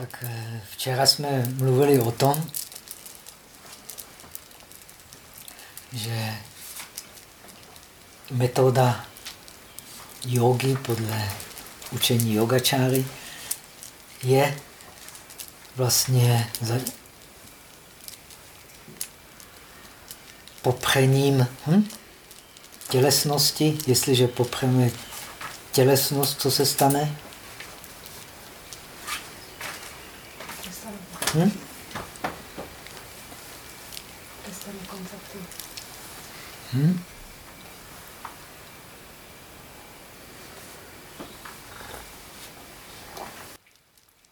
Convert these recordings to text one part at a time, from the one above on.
Tak eh, včera jsme mluvili o tom, že metoda jogy podle učení yogačáry je vlastně popřením hm? tělesnosti. Jestliže popřeme tělesnost, co se stane? Hm? Hm?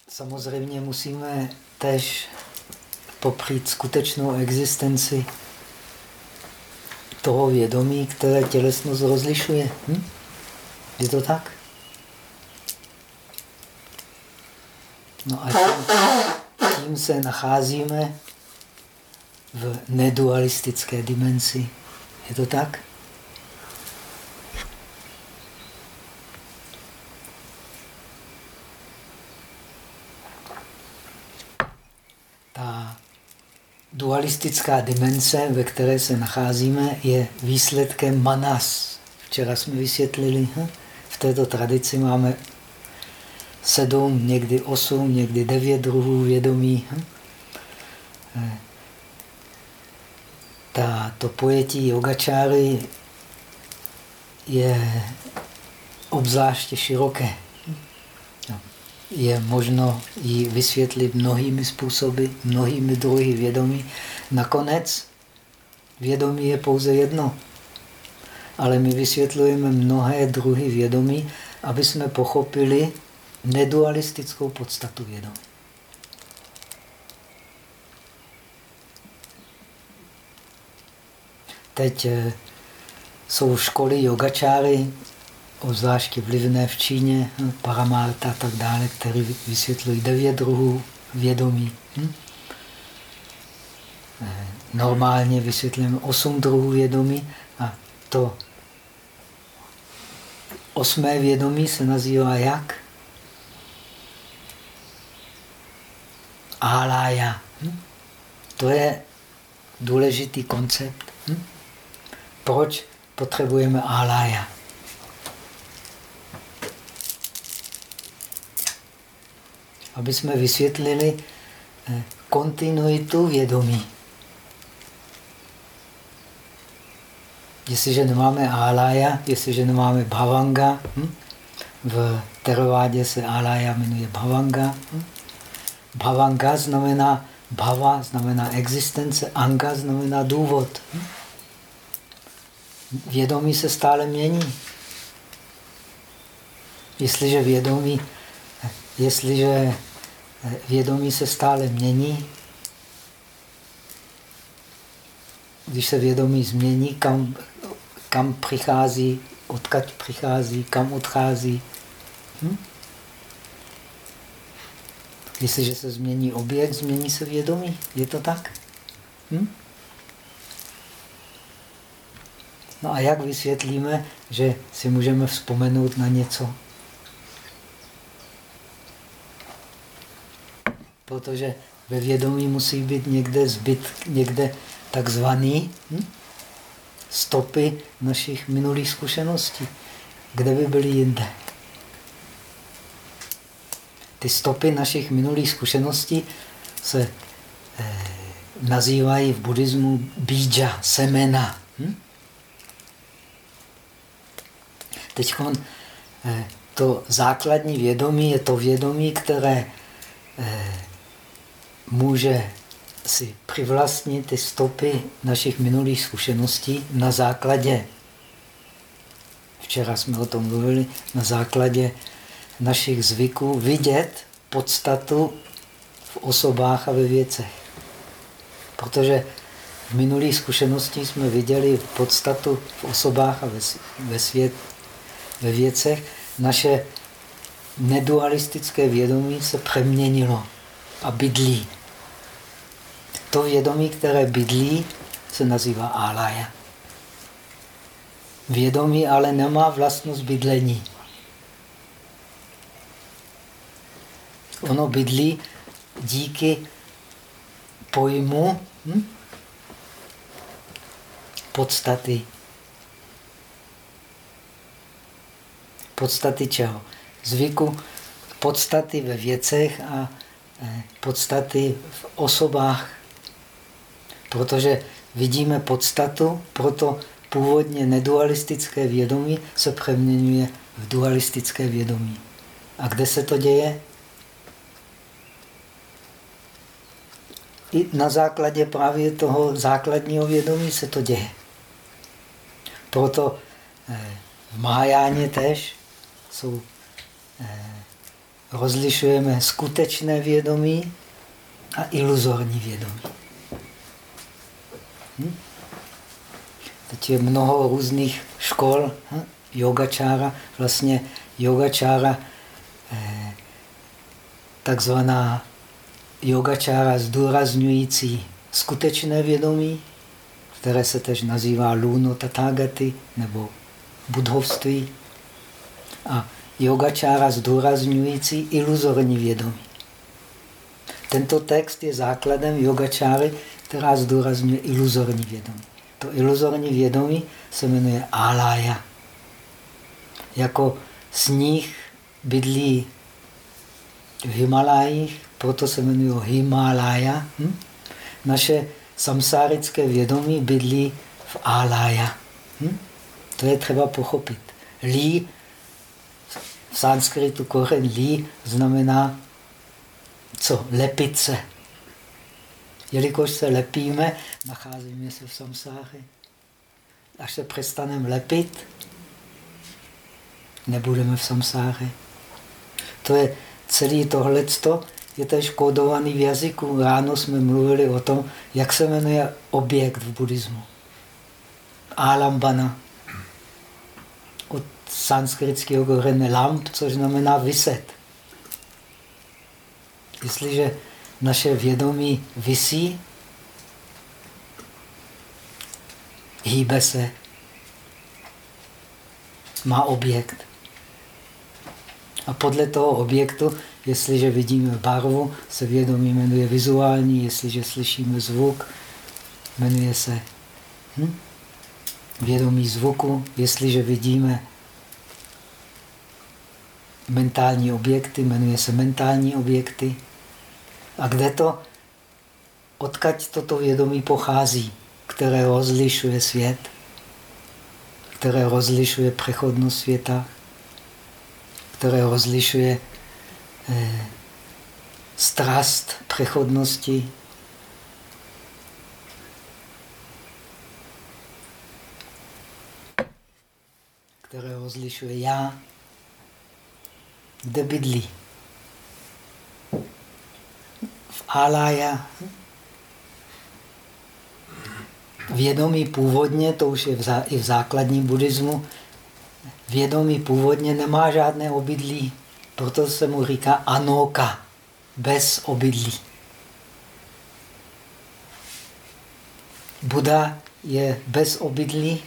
Samozřejmě musíme tež popřít skutečnou existenci toho vědomí, které tělesnost rozlišuje. Hm? Je to tak? No a se nacházíme v nedualistické dimenzi. Je to tak? Ta dualistická dimenze, ve které se nacházíme, je výsledkem manas. Včera jsme vysvětlili, hm? v této tradici máme sedm, někdy osm, někdy devět druhů vědomí. Ta, to pojetí yogačáry je obzvláště široké. Je možno ji vysvětlit mnohými způsoby, mnohými druhy vědomí. Nakonec vědomí je pouze jedno. Ale my vysvětlujeme mnohé druhy vědomí, aby jsme pochopili nedualistickou podstatu vědomí. Teď eh, jsou školy yogačáry, obzvláště vlivné v Číně, Paramarta a tak dále, které vysvětlují devět druhů vědomí. Hm? Eh, normálně vysvětlujeme osm druhů vědomí a to osmé vědomí se nazývá jak? Alaya. Hm? To je důležitý koncept. Hm? Proč potřebujeme alaya? Aby jsme vysvětlili eh, kontinuitu vědomí. Jestliže nemáme alaya, jestliže nemáme bhavanga, hm? v terovádě se alaya jmenuje bhavanga. Hm? Bhavanga znamená bhava, znamená existence, anga znamená důvod. Vědomí se stále mění. Jestliže vědomí, jestliže vědomí se stále mění, když se vědomí změní, kam, kam přichází, odkud přichází, kam odchází. Hm? Jestliže se změní objekt, změní se vědomí. Je to tak? Hm? No a jak vysvětlíme, že si můžeme vzpomenout na něco? Protože ve vědomí musí být někde zbyt, někde takzvaný hm? stopy našich minulých zkušeností. Kde by byly jinde? Ty stopy našich minulých zkušeností se eh, nazývají v buddhismu bíja, semena. Hm? Teď eh, to základní vědomí je to vědomí, které eh, může si přivlastnit ty stopy našich minulých zkušeností na základě, včera jsme o tom mluvili, na základě našich zvyků vidět podstatu v osobách a ve věcech. Protože v minulých zkušeností jsme viděli podstatu v osobách a ve, ve, svět, ve věcech, naše nedualistické vědomí se přeměnilo a bydlí. To vědomí, které bydlí, se nazývá alaya. Vědomí ale nemá vlastnost bydlení. Ono bydlí díky pojmu hm? podstaty. Podstaty čeho? Zvyku podstaty ve věcech a eh, podstaty v osobách. Protože vidíme podstatu, proto původně nedualistické vědomí se přeměňuje v dualistické vědomí. A kde se to děje? I na základě právě toho základního vědomí se to děje. Proto eh, v Mahajáně tež jsou, eh, rozlišujeme skutečné vědomí a iluzorní vědomí. Hm? Teď je mnoho různých škol, hm? yogačára, vlastně yogačára, eh, takzvaná yogačára zdůrazňující skutečné vědomí, které se tež nazývá luno tathagaty nebo budhovství a yogačára zdůrazňující iluzorní vědomí. Tento text je základem yogačáry, která zdůrazňuje iluzorní vědomí. To iluzorní vědomí se jmenuje alaya. Jako sníh bydlí v Himalájích, proto se jmenuje Himalaya. Hm? Naše samsárické vědomí bydlí v alaya. Hm? To je třeba pochopit. Lí, v sanskritu kořen lí znamená co? Lepit se. Jelikož se lepíme, nacházíme se v samsáře. Až se přestaneme lepit, nebudeme v samsáře. To je celý tohleto, je tež kódovaný v jazyku. Ráno jsme mluvili o tom, jak se jmenuje objekt v buddhismu. Alambana. Od sanskritského kořene lamp, což znamená vyset. Jestliže naše vědomí visí, hýbe se, má objekt. A podle toho objektu, jestliže vidíme barvu, se vědomí jmenuje vizuální, jestliže slyšíme zvuk, jmenuje se hm? vědomí zvuku, jestliže vidíme mentální objekty, jmenuje se mentální objekty. A kde to, odkaď toto vědomí pochází, které rozlišuje svět, které rozlišuje přechodnost světa, které rozlišuje eh, strast přechodnosti, které rozlišuje já, kde bydlí alaya. Vědomí původně, to už je v i v základním buddhismu, vědomí původně nemá žádné obydlí, proto se mu říká anoka, bez obydlí. Buda je bez obydlí,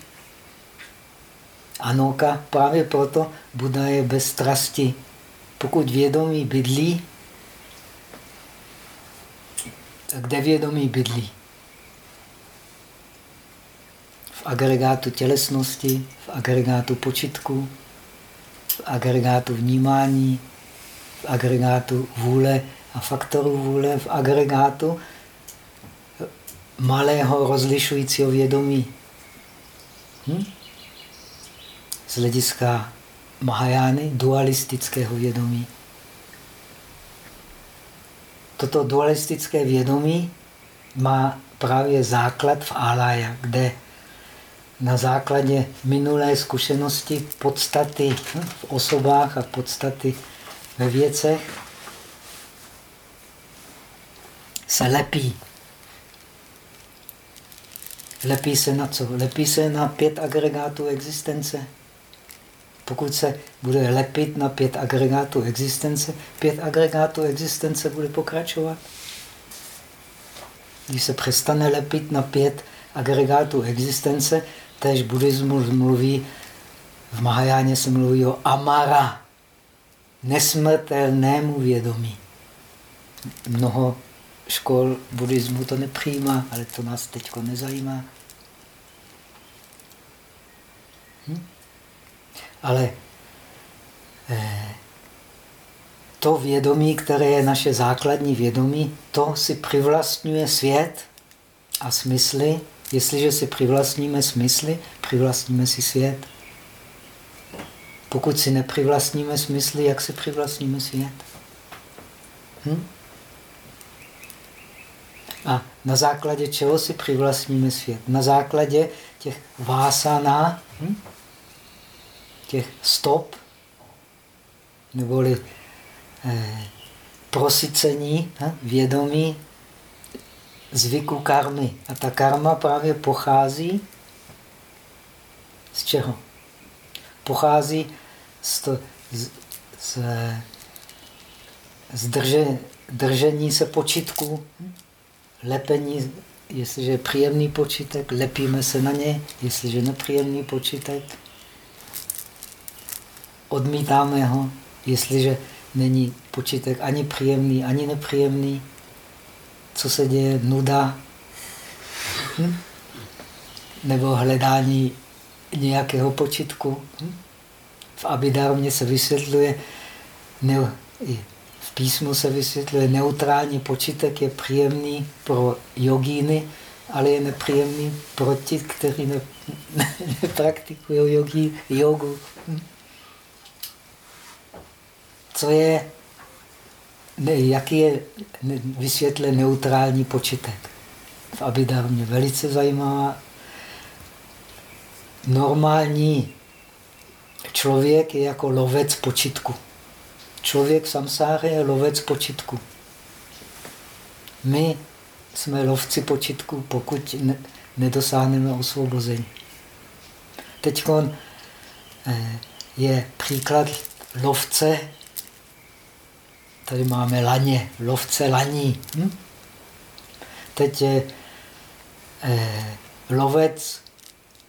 anoka, právě proto Buda je bez strasti. Pokud vědomí bydlí, kde vědomí bydlí? Agregátu tělesnosti, v agregátu počitku, v agregátu vnímání, v agregátu vůle a faktoru vůle, v agregátu malého rozlišujícího vědomí. Hm? Z hlediska Mahajány dualistického vědomí toto dualistické vědomí má právě základ v alaya, kde na základě minulé zkušenosti podstaty v osobách a podstaty ve věcech se lepí. Lepí se na co? Lepí se na pět agregátů existence. Pokud se bude lepit na pět agregátů existence, pět agregátů existence bude pokračovat. Když se přestane lepit na pět agregátů existence, tež buddhismus mluví, v Mahajáně se mluví o amara, nesmrtelnému vědomí. mnoho škol buddhismu to nepřijímá, ale to nás teď nezajímá. Hm? Ale eh, to vědomí, které je naše základní vědomí, to si přivlastňuje svět a smysly. Jestliže si přivlastníme smysly, přivlastníme si svět. Pokud si nepřivlastníme smysly, jak si přivlastníme svět? Hm? A na základě čeho si přivlastníme svět? Na základě těch vásaná, hm? těch stop, neboli eh, prosycení eh, vědomí zvyku karmy. A ta karma právě pochází z čeho? Pochází z, to, z, z, z drže, držení se počitku, lepení, jestliže je příjemný počítek, lepíme se na ně, jestliže nepříjemný počítek, odmítáme ho, jestliže není počítek ani příjemný, ani nepříjemný. Co se děje? Nuda. Hm? Nebo hledání nějakého počitku. Hm? V Abhidharmě se vysvětluje, ne, v písmu se vysvětluje, neutrální počítek je příjemný pro jogíny, ale je nepříjemný pro ti, kteří ne, ne, nepraktikují jogu. Hm? Co je, ne, jaký je vysvětlen neutrální počítek? V Abhidharmě velice zajímavá. Normální člověk je jako lovec počitku. Člověk v samsáře je lovec počitku. My jsme lovci počitku, pokud ne, nedosáhneme osvobození. Teď eh, je příklad lovce. Tady máme laně, lovce laní. Hm? Teď je eh, lovec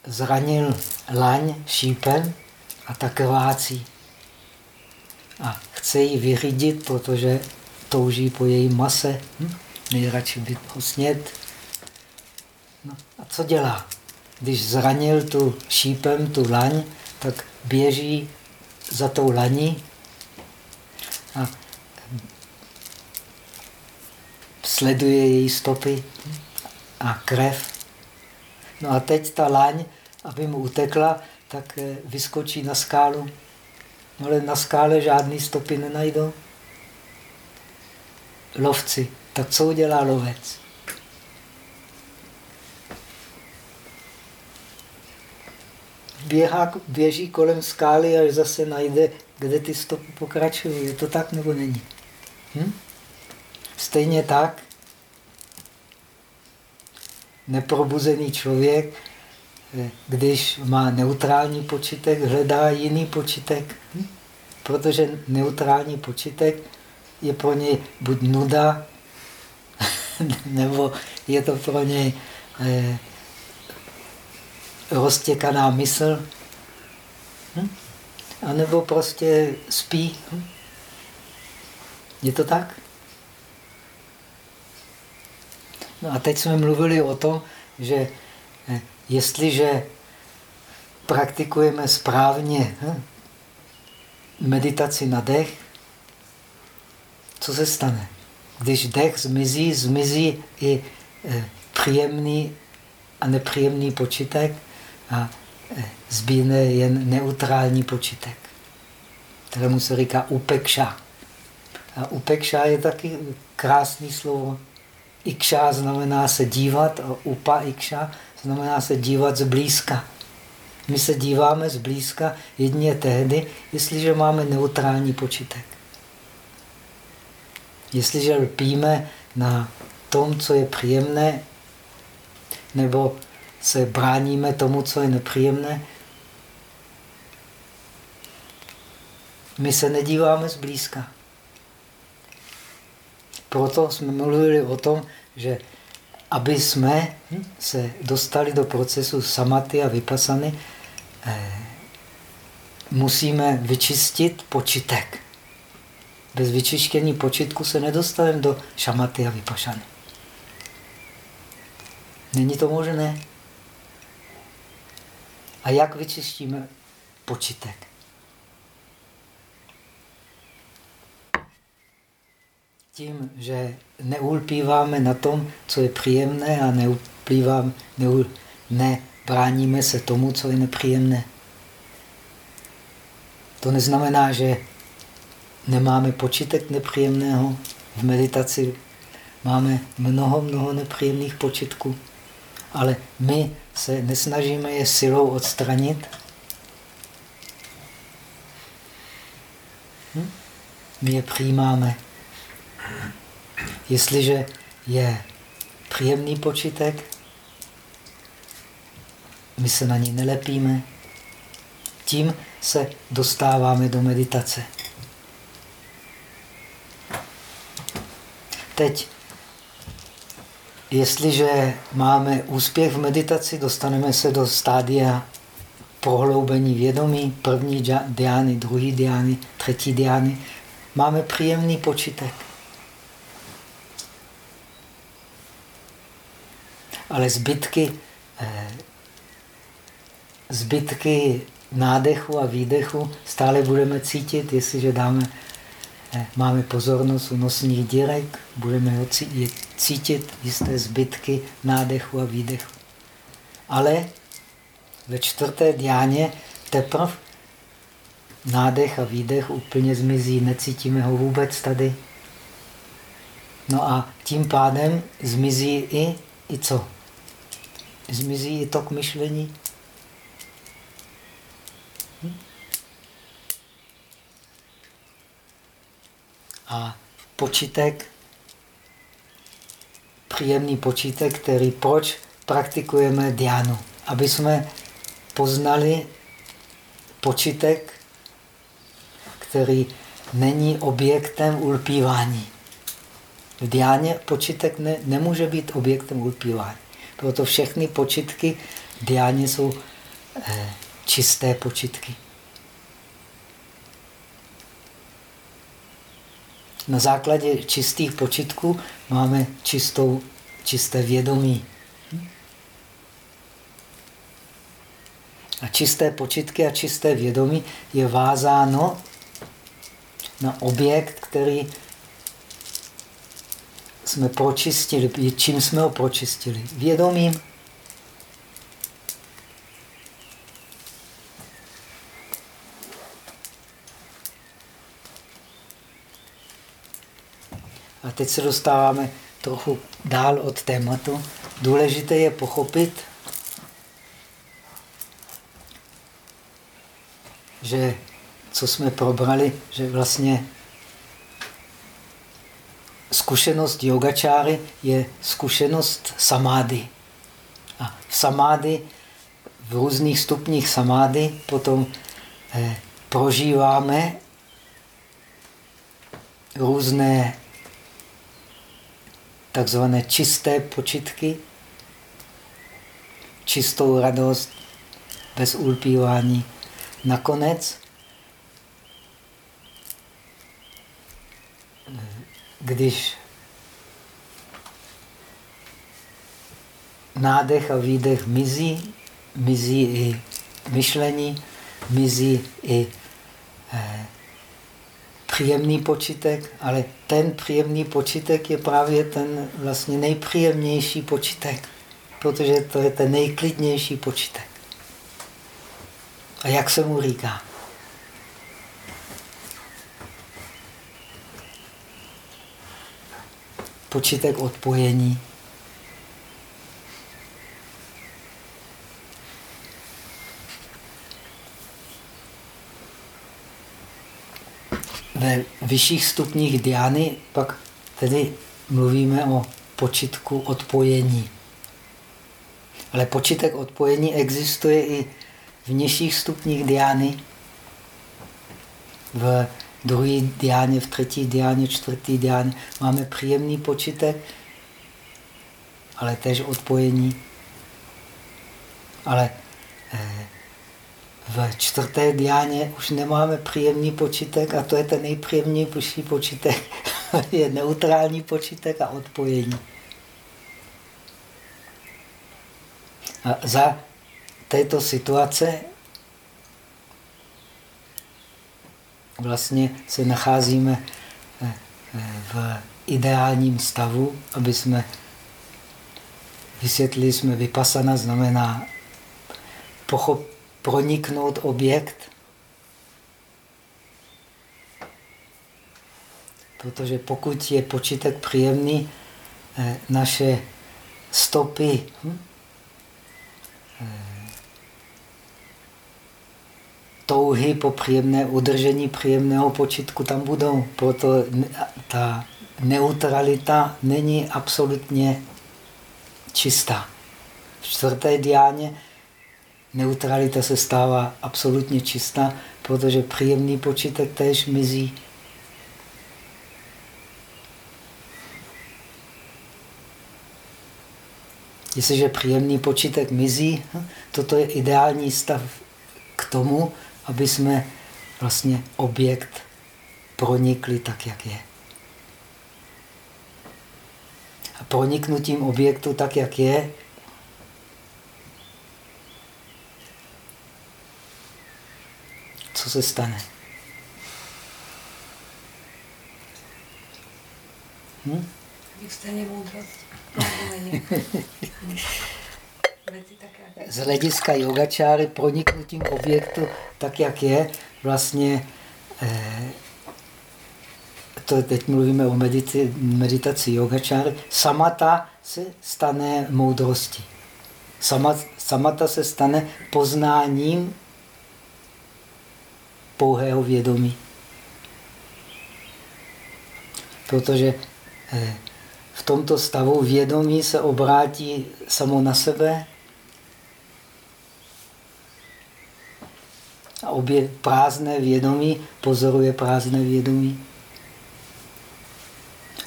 zranil laň šípem a tak krvácí. A chce ji vyřídit, protože touží po její mase. Hm? Nejradši by ho snět. No a co dělá? Když zranil tu šípem tu laň, tak běží za tou laní a sleduje její stopy a krev. No a teď ta laň, aby mu utekla, tak eh, vyskočí na skálu. No ale na skále žádné stopy nenajdou. Lovci. Tak co udělá lovec? Běhá, běží kolem skály, až zase najde, kde ty stopy pokračují. Je to tak nebo není? Hm? Stejně tak neprobuzený člověk když má neutrální počítek, hledá jiný počítek. Hm? Protože neutrální počítek je pro něj buď nuda, nebo je to pro něj eh, roztěkaná mysl, hm? a nebo prostě spí. Hm? Je to tak? No a teď jsme mluvili o tom, že eh, jestliže praktikujeme správně hm, meditaci na dech, co se stane? Když dech zmizí, zmizí i eh, příjemný a nepříjemný počítek a eh, zbývne jen neutrální počítek, kterému se říká upekša. A upekša je taky krásný slovo. Ikša znamená se dívat a upa ikša znamená se dívat zblízka. My se díváme zblízka jedině tehdy, jestliže máme neutrální počítek. Jestliže lpíme na tom, co je příjemné, nebo se bráníme tomu, co je nepříjemné, my se nedíváme zblízka. Proto jsme mluvili o tom, že aby jsme se dostali do procesu samaty a vypasany, eh, musíme vyčistit počítek. Bez vyčištění počitku se nedostaneme do šamaty a vypašany. Není to možné. A jak vyčistíme počitek? Tím, že neulpíváme na tom, co je příjemné a neulpíváme, neul, nebráníme se tomu, co je nepříjemné. To neznamená, že nemáme počítek nepříjemného. V meditaci máme mnoho, mnoho nepříjemných počitků, ale my se nesnažíme je silou odstranit. Hm? My je přijímáme. Jestliže je příjemný počítek, my se na ní nelepíme, tím se dostáváme do meditace. Teď, jestliže máme úspěch v meditaci, dostaneme se do stádia prohloubení vědomí, první diány, druhý diány, třetí diány, máme příjemný počítek. Ale zbytky, eh, zbytky nádechu a výdechu stále budeme cítit, jestliže dáme, eh, máme pozornost u nosních dírek, budeme cítit jisté zbytky nádechu a výdechu. Ale ve čtvrté diáně teprve nádech a výdech úplně zmizí, necítíme ho vůbec tady. No a tím pádem zmizí i, i co? Zmizí i tok myšlení. A počítek, příjemný počítek, který proč praktikujeme diánu? Aby jsme poznali počítek, který není objektem ulpívání. V diáně počítek ne, nemůže být objektem ulpívání. Proto všechny počitky diáně jsou eh, čisté počitky. Na základě čistých počitků máme čistou, čisté vědomí. A čisté počitky a čisté vědomí je vázáno na objekt, který jsme pročistili. Čím jsme ho pročistili? Vědomím. A teď se dostáváme trochu dál od tématu. Důležité je pochopit, že co jsme probrali, že vlastně zkušenost yogačáry je zkušenost samády. A v samády, v různých stupních samády potom eh, prožíváme různé takzvané čisté počitky, čistou radost, bez ulpívání. Nakonec, když nádech a výdech mizí, mizí i myšlení, mizí i eh, příjemný počítek, ale ten příjemný počítek je právě ten vlastně nejpříjemnější počítek, protože to je ten nejklidnější počítek. A jak se mu říká? Počítek odpojení. Ve vyšších stupních diány pak tedy mluvíme o počitku odpojení. Ale počítek odpojení existuje i v nižších stupních diány, v druhé diáně, v třetí diáně, čtvrtý diáně máme příjemný počítek, ale tež odpojení. Ale eh, v čtvrté diáně už nemáme příjemný počítek a to je ten nejpříjemnější počítek. je neutrální počítek a odpojení. A za této situace vlastně se nacházíme eh, eh, v ideálním stavu, aby jsme vysvětlili jsme vypasana, znamená pochop, proniknout objekt, protože pokud je počítek příjemný, eh, naše stopy hm, touhy po příjemné udržení příjemného počitku tam budou. Proto ta neutralita není absolutně čistá. V čtvrté diáně neutralita se stává absolutně čistá, protože příjemný počítek též mizí. Jestliže příjemný počítek mizí, toto je ideální stav k tomu, aby jsme vlastně objekt pronikli tak, jak je. A proniknutím objektu tak, jak je, co se stane? Hm? Vystane moudrost. z hlediska yogačáry proniknutím objektu tak, jak je, vlastně eh, to teď mluvíme o meditaci, meditaci yogačáry, samata se stane moudrostí. samata se stane poznáním pouhého vědomí. Protože eh, v tomto stavu vědomí se obrátí samo na sebe A obě prázdné vědomí pozoruje prázdné vědomí.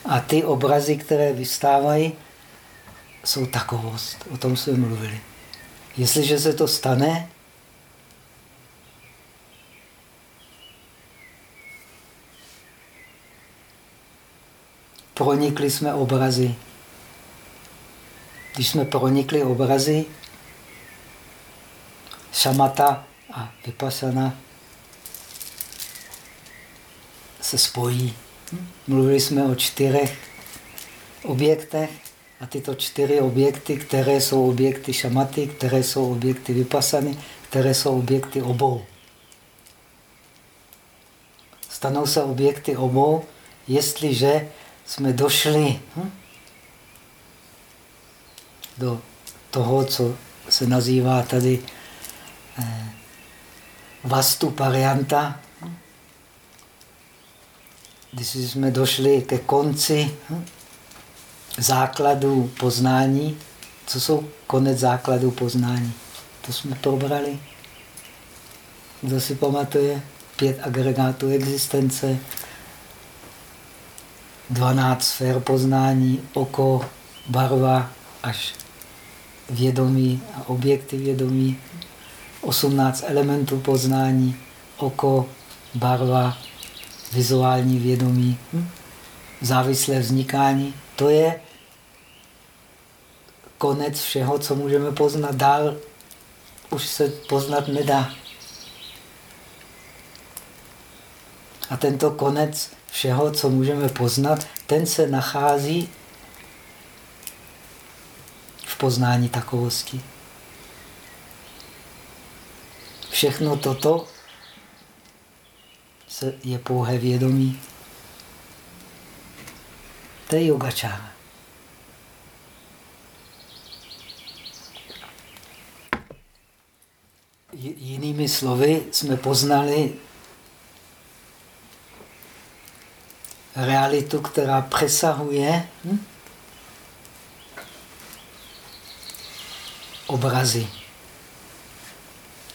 A ty obrazy, které vystávají, jsou takovost. O tom jsme mluvili. Jestliže se to stane, pronikli jsme obrazy. Když jsme pronikli obrazy, šamata a vypasana se spojí. Mluvili jsme o čtyřech objektech a tyto čtyři objekty, které jsou objekty šamaty, které jsou objekty vypasany, které jsou objekty obou. Stanou se objekty obou, jestliže jsme došli hm, do toho, co se nazývá tady eh, vastu varianta, když jsme došli ke konci hm, základu poznání, co jsou konec základu poznání? To jsme probrali. Kdo si pamatuje? Pět agregátů existence, dvanáct sfér poznání, oko, barva až vědomí a objekty vědomí. 18 elementů poznání, oko, barva, vizuální vědomí, hm? závislé vznikání. To je konec všeho, co můžeme poznat. Dál už se poznat nedá. A tento konec všeho, co můžeme poznat, ten se nachází v poznání takovosti. Všechno toto je pouhé vědomí. To je yogačára. Jinými slovy jsme poznali realitu, která přesahuje hm? obrazy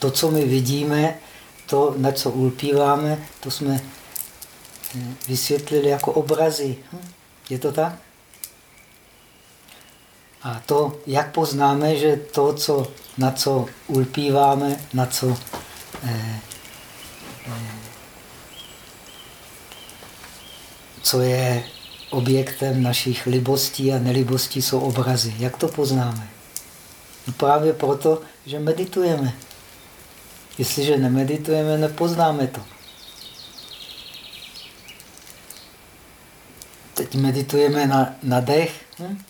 to, co my vidíme, to, na co ulpíváme, to jsme eh, vysvětlili jako obrazy. Hm? Je to tak? A to, jak poznáme, že to, co, na co ulpíváme, na co eh, co je objektem našich libostí a nelibostí, jsou obrazy. Jak to poznáme? No právě proto, že meditujeme. Jestliže nemeditujeme, nepoznáme to. Teď meditujeme na, na dech. Hm?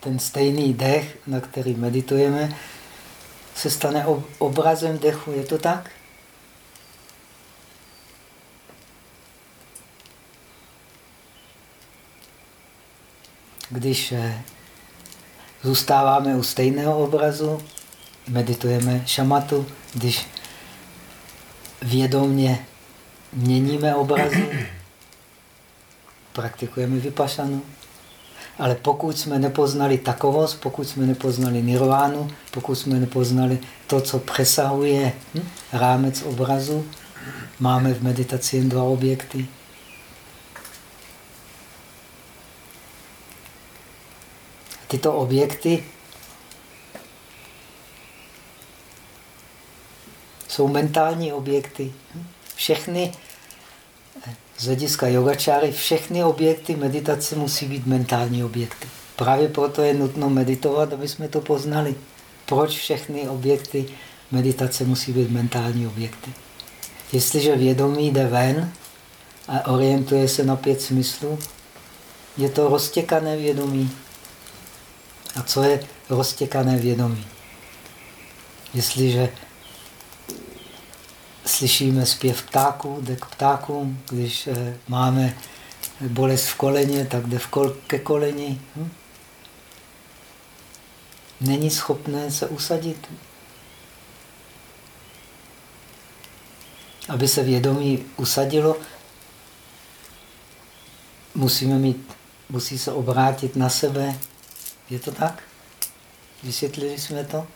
Ten stejný dech, na který meditujeme, se stane obrazem dechu. Je to tak? Když eh, zůstáváme u stejného obrazu, meditujeme šamatu, když vědomně měníme obrazy, praktikujeme vypašanu. Ale pokud jsme nepoznali takovost, pokud jsme nepoznali nirvánu, pokud jsme nepoznali to, co přesahuje hm, rámec obrazu, máme v meditaci jen dva objekty. Tyto objekty jsou mentální objekty. Všechny z hlediska yogačáry, všechny objekty meditace musí být mentální objekty. Právě proto je nutno meditovat, aby jsme to poznali. Proč všechny objekty meditace musí být mentální objekty? Jestliže vědomí jde ven a orientuje se na pět smyslů, je to roztěkané vědomí. A co je roztěkané vědomí? Jestliže slyšíme zpěv ptáků, jde k ptákům, když eh, máme bolest v koleně, tak jde v kol ke koleni. Hm? Není schopné se usadit. Aby se vědomí usadilo, musíme mít, musí se obrátit na sebe. Je to tak? Vysvětlili jsme to?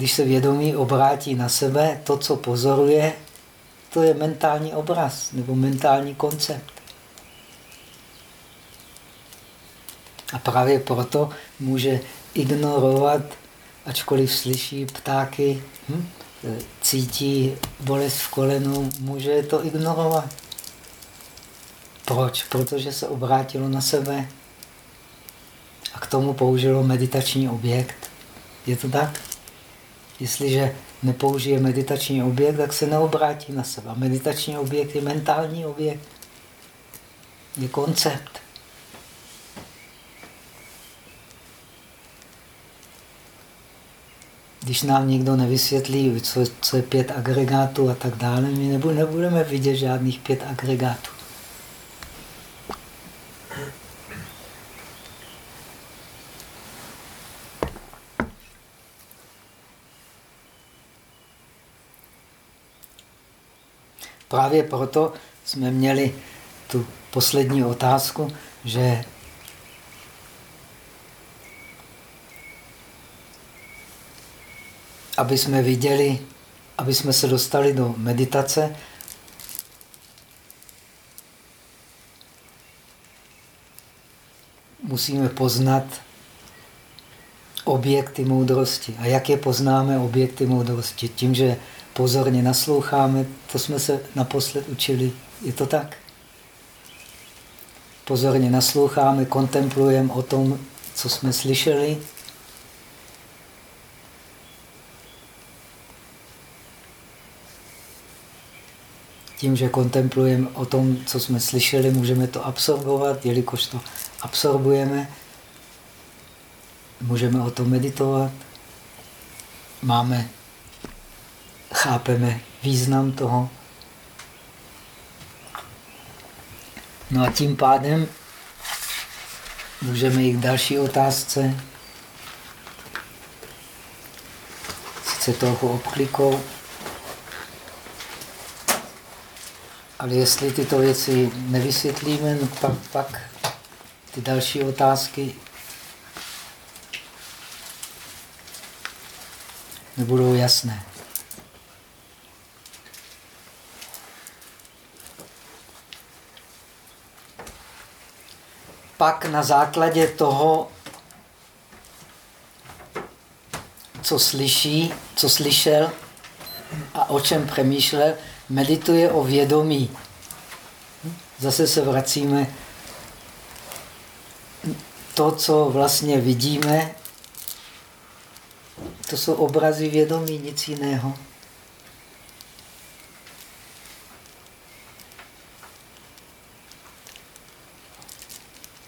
Když se vědomí obrátí na sebe, to, co pozoruje, to je mentální obraz nebo mentální koncept. A právě proto může ignorovat, ačkoliv slyší ptáky, hm? cítí bolest v kolenu, může to ignorovat. Proč? Protože se obrátilo na sebe a k tomu použilo meditační objekt. Je to tak? Jestliže nepoužije meditační objekt, tak se neobrátí na sebe. Meditační objekt je mentální objekt. Je koncept. Když nám někdo nevysvětlí, co, co je pět agregátů a tak dále, my nebudeme vidět žádných pět agregátů. Právě proto jsme měli tu poslední otázku, že aby jsme viděli, aby jsme se dostali do meditace, musíme poznat objekty moudrosti. A jak je poznáme objekty moudrosti? Tím, že pozorně nasloucháme, to jsme se naposled učili. Je to tak? Pozorně nasloucháme, kontemplujeme o tom, co jsme slyšeli. Tím, že kontemplujeme o tom, co jsme slyšeli, můžeme to absorbovat, jelikož to absorbujeme, můžeme o tom meditovat. Máme chápeme význam toho. No a tím pádem můžeme jít k další otázce. Sice trochu obklikou, ale jestli tyto věci nevysvětlíme, no pak, pak ty další otázky nebudou jasné. Pak na základě toho, co slyší, co slyšel a o čem přemýšlel, medituje o vědomí. Zase se vracíme. To, co vlastně vidíme, to jsou obrazy vědomí, nic jiného.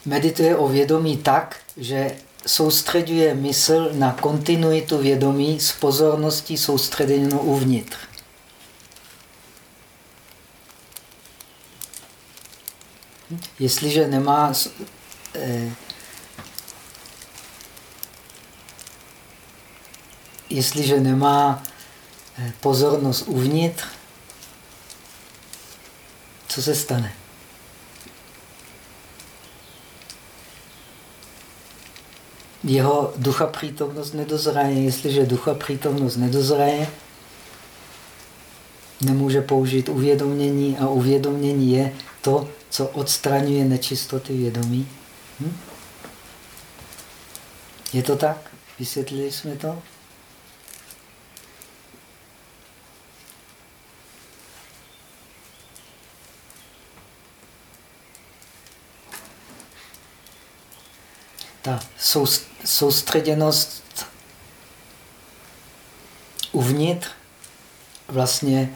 Medituje o vědomí tak, že soustředuje mysl na kontinuitu vědomí s pozorností soustředěnou uvnitř. Jestliže nemá eh, jestliže nemá eh, pozornost uvnitř, co se stane? Jeho ducha přítomnost nedozraje. Jestliže ducha přítomnost nedozraje, nemůže použít uvědomění a uvědomění je to, co odstraňuje nečistoty vědomí. Hm? Je to tak? Vysvětlili jsme to? Ta soustředěnost uvnitř vlastně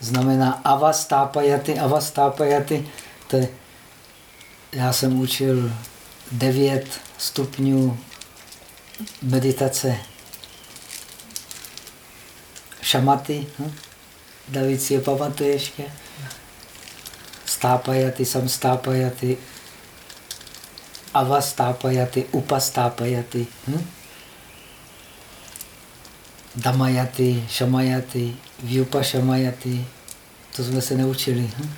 znamená avastápajaty. Avastápajaty, to je, já jsem učil devět stupňů meditace šamaty. Hm? David si je pamatuje ještě? Stápajaty, samstápajaty, avastápajaty, upastápajaty, hm? damajaty, šamajaty, vyupašamajaty. To jsme se neučili. Hm?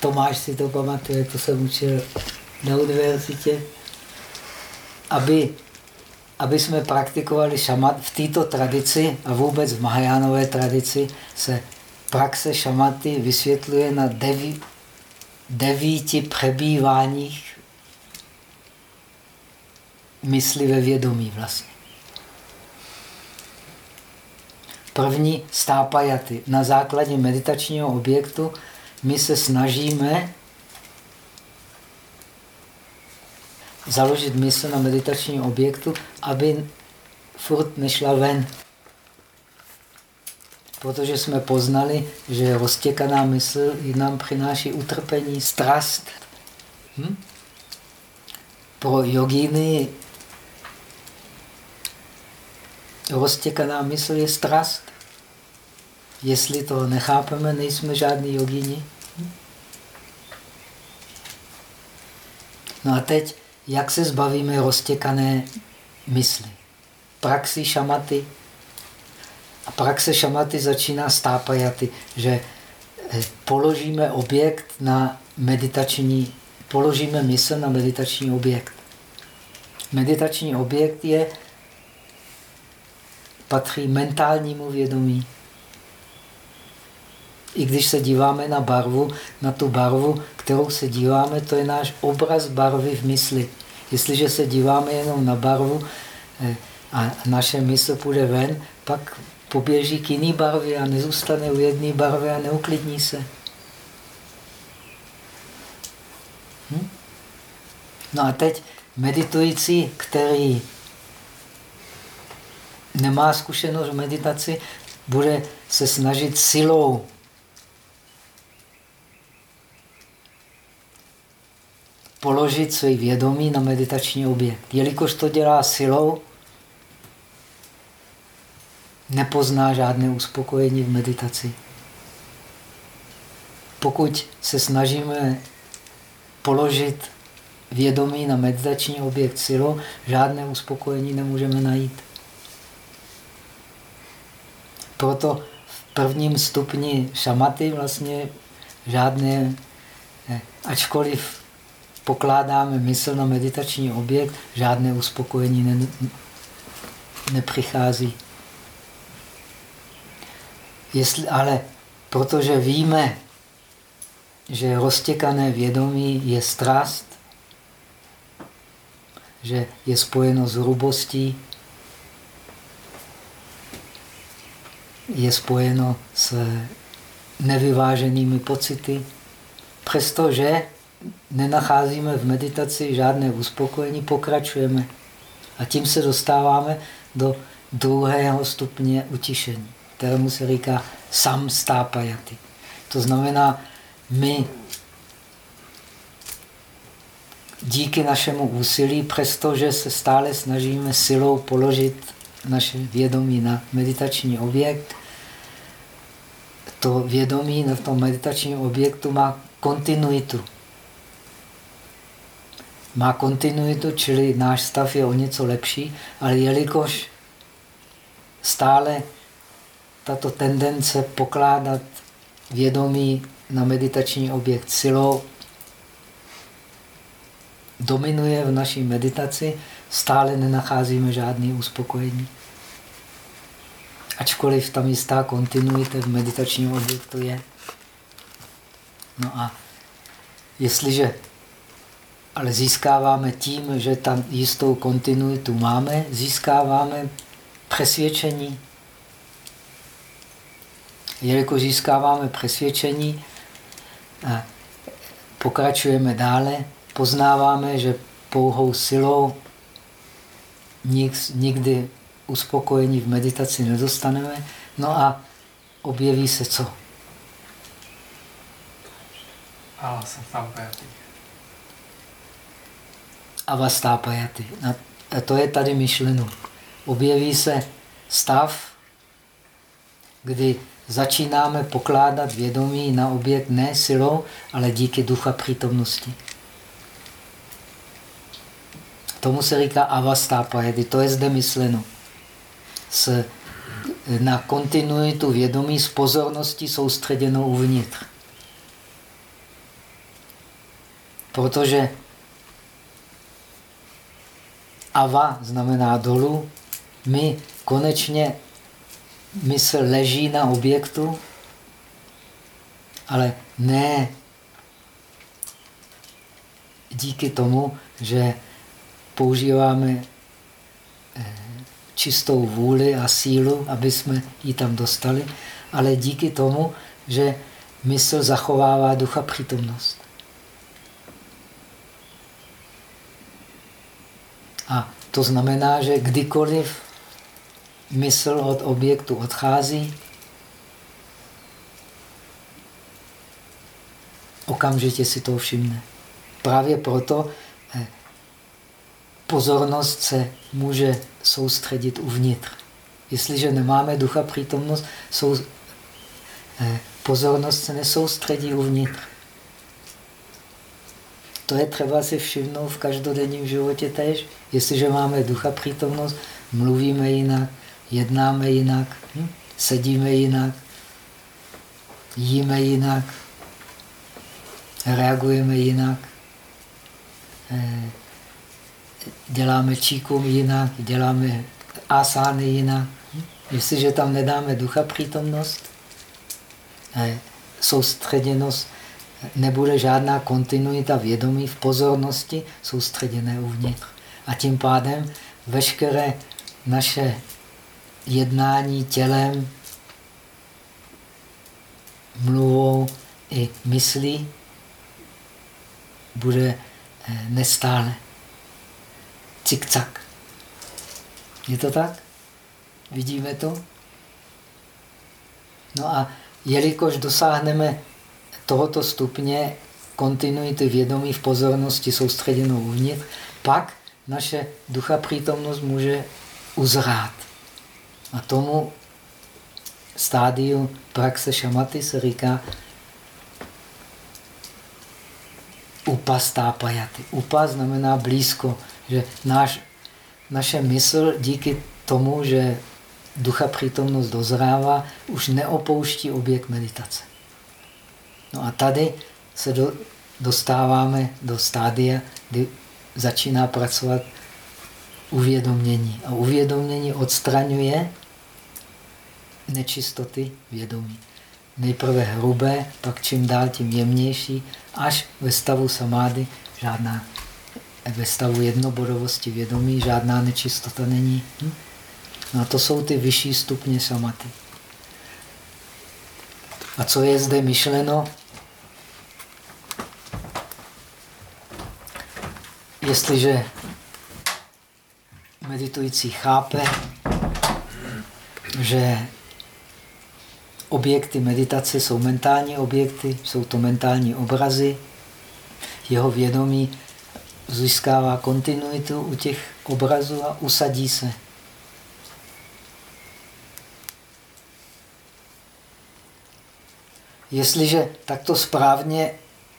Tomáš si to pamatuje, to jsem učil na univerzitě. Aby, aby jsme praktikovali šamat v této tradici a vůbec v Mahajánové tradici se praxe šamaty vysvětluje na devi, devíti přebýváních mysli ve vědomí vlastně. První stápajaty. Na základě meditačního objektu my se snažíme založit mysl na meditačním objektu, aby furt nešla ven protože jsme poznali, že roztěkaná mysl nám přináší utrpení, strast. Hm? Pro jogíny roztěkaná mysl je strast. Jestli to nechápeme, nejsme žádní jogíni. No a teď, jak se zbavíme roztěkané mysli? Praxi šamaty a praxe šamaty začíná stápajaty, že eh, položíme objekt na meditační, položíme mysl na meditační objekt. Meditační objekt je, patří mentálnímu vědomí. I když se díváme na barvu, na tu barvu, kterou se díváme, to je náš obraz barvy v mysli. Jestliže se díváme jenom na barvu eh, a naše mysl půjde ven, pak poběží k jiný barvě a nezůstane u jedné barvy a neuklidní se. Hm? No a teď meditující, který nemá zkušenost v meditaci, bude se snažit silou položit své vědomí na meditační objekt. Jelikož to dělá silou, nepozná žádné uspokojení v meditaci. Pokud se snažíme položit vědomí na meditační objekt silou, žádné uspokojení nemůžeme najít. Proto v prvním stupni šamaty vlastně žádné, eh, ačkoliv pokládáme mysl na meditační objekt, žádné uspokojení ne, nepřichází. Jestli, ale protože víme, že roztěkané vědomí je strast, že je spojeno s hrubostí, je spojeno s nevyváženými pocity, přestože nenacházíme v meditaci žádné uspokojení, pokračujeme. A tím se dostáváme do druhého stupně utišení, kterému se říká sam stápajaty. To znamená, my díky našemu úsilí, přestože se stále snažíme silou položit naše vědomí na meditační objekt, to vědomí na tom meditačním objektu má kontinuitu. Má kontinuitu, čili náš stav je o něco lepší, ale jelikož stále tato tendence pokládat vědomí na meditační objekt silou dominuje v naší meditaci, stále nenacházíme žádný uspokojení. Ačkoliv tam jistá kontinuita v meditačním objektu je. No a jestliže ale získáváme tím, že tam jistou kontinuitu máme, získáváme přesvědčení. Jelikož získáváme přesvědčení, pokračujeme dále, poznáváme, že pouhou silou nikdy uspokojení v meditaci nedostaneme. No a objeví se co? Avastápajaty. A to je tady myšleno. Objeví se stav, kdy začínáme pokládat vědomí na objekt ne silou, ale díky ducha přítomnosti. Tomu se říká avastápajety. To je zde myšleno s, na kontinuitu vědomí s pozorností soustředěnou uvnitř. Protože ava znamená dolů, my konečně mysl leží na objektu, ale ne díky tomu, že používáme eh, čistou vůli a sílu, aby jsme ji tam dostali, ale díky tomu, že mysl zachovává ducha přítomnost. A to znamená, že kdykoliv mysl od objektu odchází, okamžitě si to všimne. Právě proto eh, pozornost se může soustředit uvnitř. Jestliže nemáme ducha přítomnost, sou, eh, pozornost se nesoustředí uvnitř. To je třeba si všimnout v každodenním životě tež. Jestliže máme ducha přítomnost, mluvíme jinak, jednáme jinak, hm? sedíme jinak, jíme jinak, reagujeme jinak. Eh, děláme číkum jinak, děláme asány jinak. Jestliže tam nedáme ducha přítomnost, soustředěnost, nebude žádná kontinuita vědomí v pozornosti soustředěné uvnitř. A tím pádem veškeré naše jednání tělem, mluvou i myslí bude eh, nestále cikcak. Je to tak? Vidíme to? No a jelikož dosáhneme tohoto stupně kontinuity vědomí v pozornosti soustředěnou uvnitř, pak naše ducha přítomnost může uzrát. A tomu stádiu praxe šamaty se říká upastápajaty. Upa znamená blízko že náš, naše mysl díky tomu, že ducha přítomnost dozrává, už neopouští objekt meditace. No a tady se do, dostáváme do stádia, kdy začíná pracovat uvědomění. A uvědomění odstraňuje nečistoty vědomí. Nejprve hrubé, pak čím dál tím jemnější, až ve stavu samády žádná ve stavu jednobodovosti vědomí, žádná nečistota není. Hm? No a to jsou ty vyšší stupně samaty. A co je zde myšleno? Jestliže meditující chápe, že objekty meditace jsou mentální objekty, jsou to mentální obrazy, jeho vědomí získává kontinuitu u těch obrazů a usadí se. Jestliže takto správně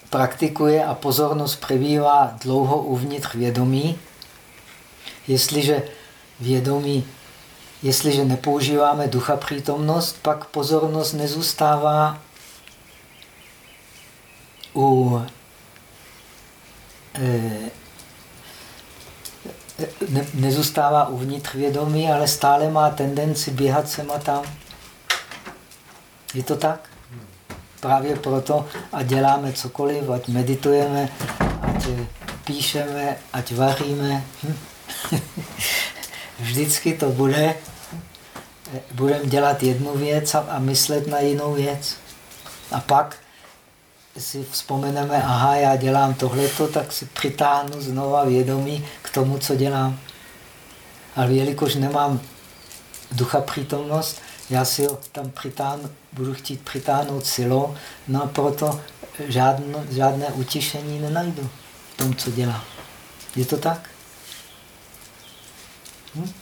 praktikuje a pozornost přebývá dlouho uvnitř vědomí, jestliže vědomí, jestliže nepoužíváme ducha přítomnost, pak pozornost nezůstává u eh, ne, nezůstává uvnitř vědomí, ale stále má tendenci běhat sem a tam. Je to tak? Právě proto, a děláme cokoliv, ať meditujeme, ať píšeme, ať vaříme. Hm? Vždycky to bude, budeme dělat jednu věc a, myslet na jinou věc. A pak si vzpomeneme, aha, já dělám tohleto, tak si přitáhnu znova vědomí k tomu, co dělám. Ale jelikož nemám ducha přítomnost, já si ho tam přitáhnu, budu chtít přitáhnout silou, no a proto žádno, žádné utišení nenajdu v tom, co dělám. Je to tak? Hm?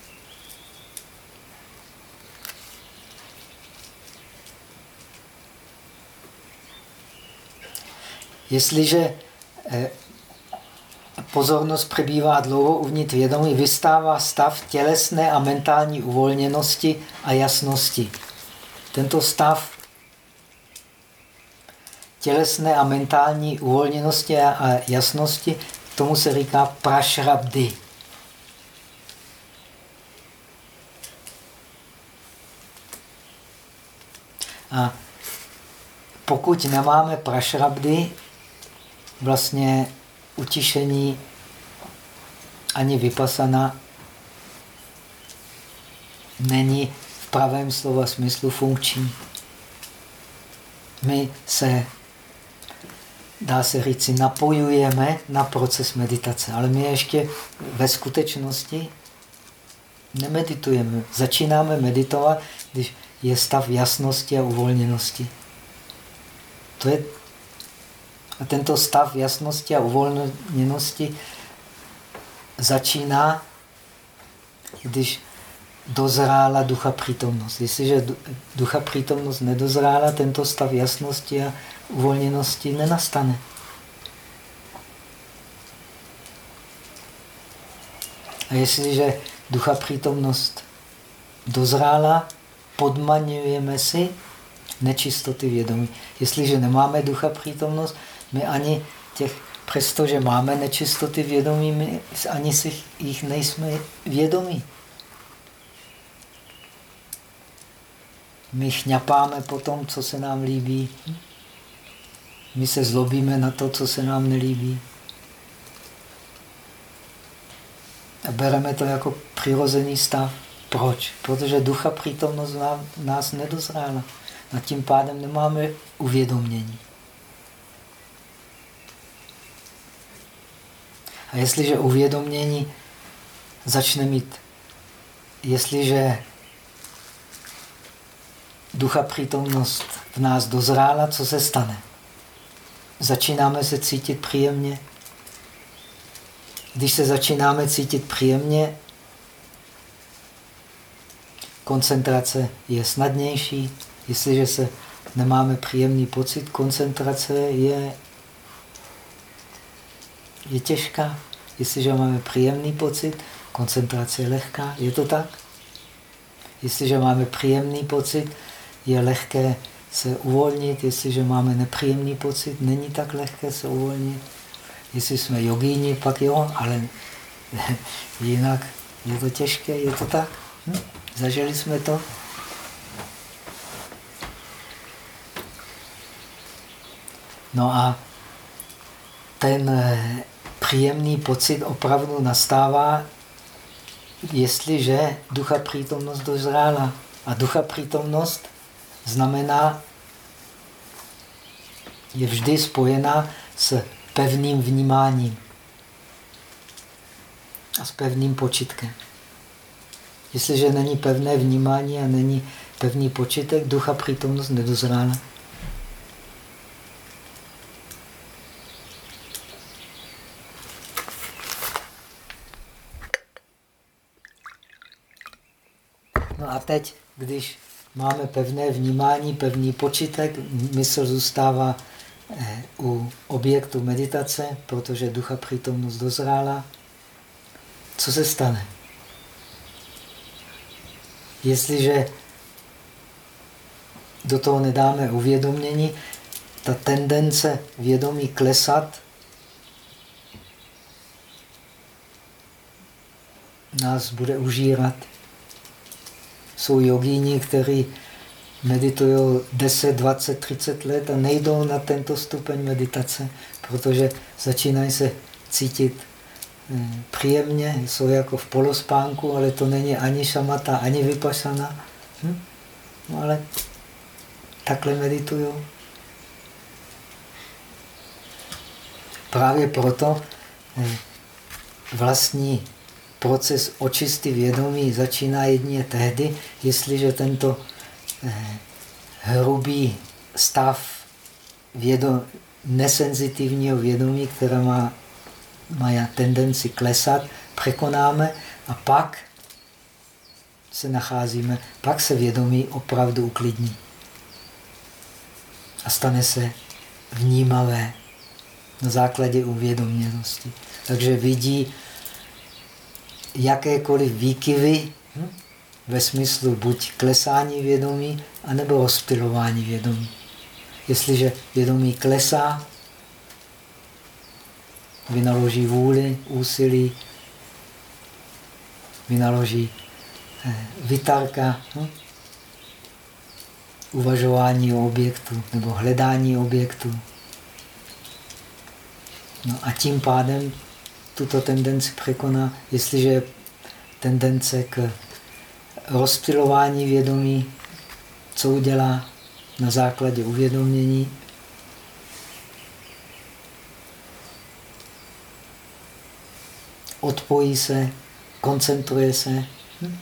Jestliže eh, pozornost přebývá dlouho uvnitř vědomí, vystává stav tělesné a mentální uvolněnosti a jasnosti. Tento stav tělesné a mentální uvolněnosti a jasnosti, tomu se říká prašrabdy. A pokud nemáme prašrabdy, vlastně utišení ani vypasana není v pravém slova smyslu funkční. My se, dá se říci, napojujeme na proces meditace, ale my ještě ve skutečnosti nemeditujeme. Začínáme meditovat, když je stav jasnosti a uvolněnosti. To je a tento stav jasnosti a uvolněnosti začíná, když dozrála ducha přítomnost. Jestliže ducha přítomnost nedozrála, tento stav jasnosti a uvolněnosti nenastane. A jestliže ducha přítomnost dozrála, podmaňujeme si nečistoty vědomí. Jestliže nemáme ducha přítomnost, my ani těch, přestože máme nečistoty vědomí, my ani si jich nejsme vědomí. My chňapáme po tom, co se nám líbí. My se zlobíme na to, co se nám nelíbí. A bereme to jako přirozený stav. Proč? Protože ducha přítomnost nás nedozrála. A tím pádem nemáme uvědomění. A jestliže uvědomění začne mít, jestliže ducha přítomnost v nás dozrála, co se stane? Začínáme se cítit příjemně. Když se začínáme cítit příjemně, koncentrace je snadnější. Jestliže se nemáme příjemný pocit, koncentrace je je těžká. Jestliže máme příjemný pocit, koncentrace je lehká. Je to tak? Jestliže máme příjemný pocit, je lehké se uvolnit. Jestliže máme nepříjemný pocit, není tak lehké se uvolnit. Jestli jsme jogíni, pak jo, ale jinak je to těžké, je to tak? Hm? Zažili jsme to? No a ten příjemný pocit opravdu nastává, jestliže ducha přítomnost dozrála. A ducha přítomnost znamená, je vždy spojená s pevným vnímáním a s pevným počitkem. Jestliže není pevné vnímání a není pevný počitek, ducha přítomnost nedozrála. No a teď, když máme pevné vnímání, pevný počitek, mysl zůstává eh, u objektu meditace, protože ducha přítomnost dozrála. Co se stane? Jestliže do toho nedáme uvědomění, ta tendence vědomí klesat nás bude užírat. Jsou jogíni, kteří meditují 10, 20, 30 let a nejdou na tento stupeň meditace, protože začínají se cítit příjemně, jsou jako v polospánku, ale to není ani šamata, ani vypašana. Hm? No ale takhle meditují. Právě proto eh, vlastní proces očisty vědomí začíná jedině tehdy, jestliže tento eh, hrubý stav vědom, nesenzitivního vědomí, která má, má tendenci klesat, překonáme a pak se nacházíme, pak se vědomí opravdu uklidní a stane se vnímavé na základě uvědoměnosti. Takže vidí jakékoliv výkyvy hm, ve smyslu buď klesání vědomí, anebo rozptilování vědomí. Jestliže vědomí klesá, vynaloží vůli, úsilí, vynaloží eh, vytárka, hm, uvažování o objektu nebo hledání objektu. No a tím pádem tuto tendenci překoná, jestliže je tendence k rozptilování vědomí, co udělá na základě uvědomění, odpojí se, koncentruje se, hm?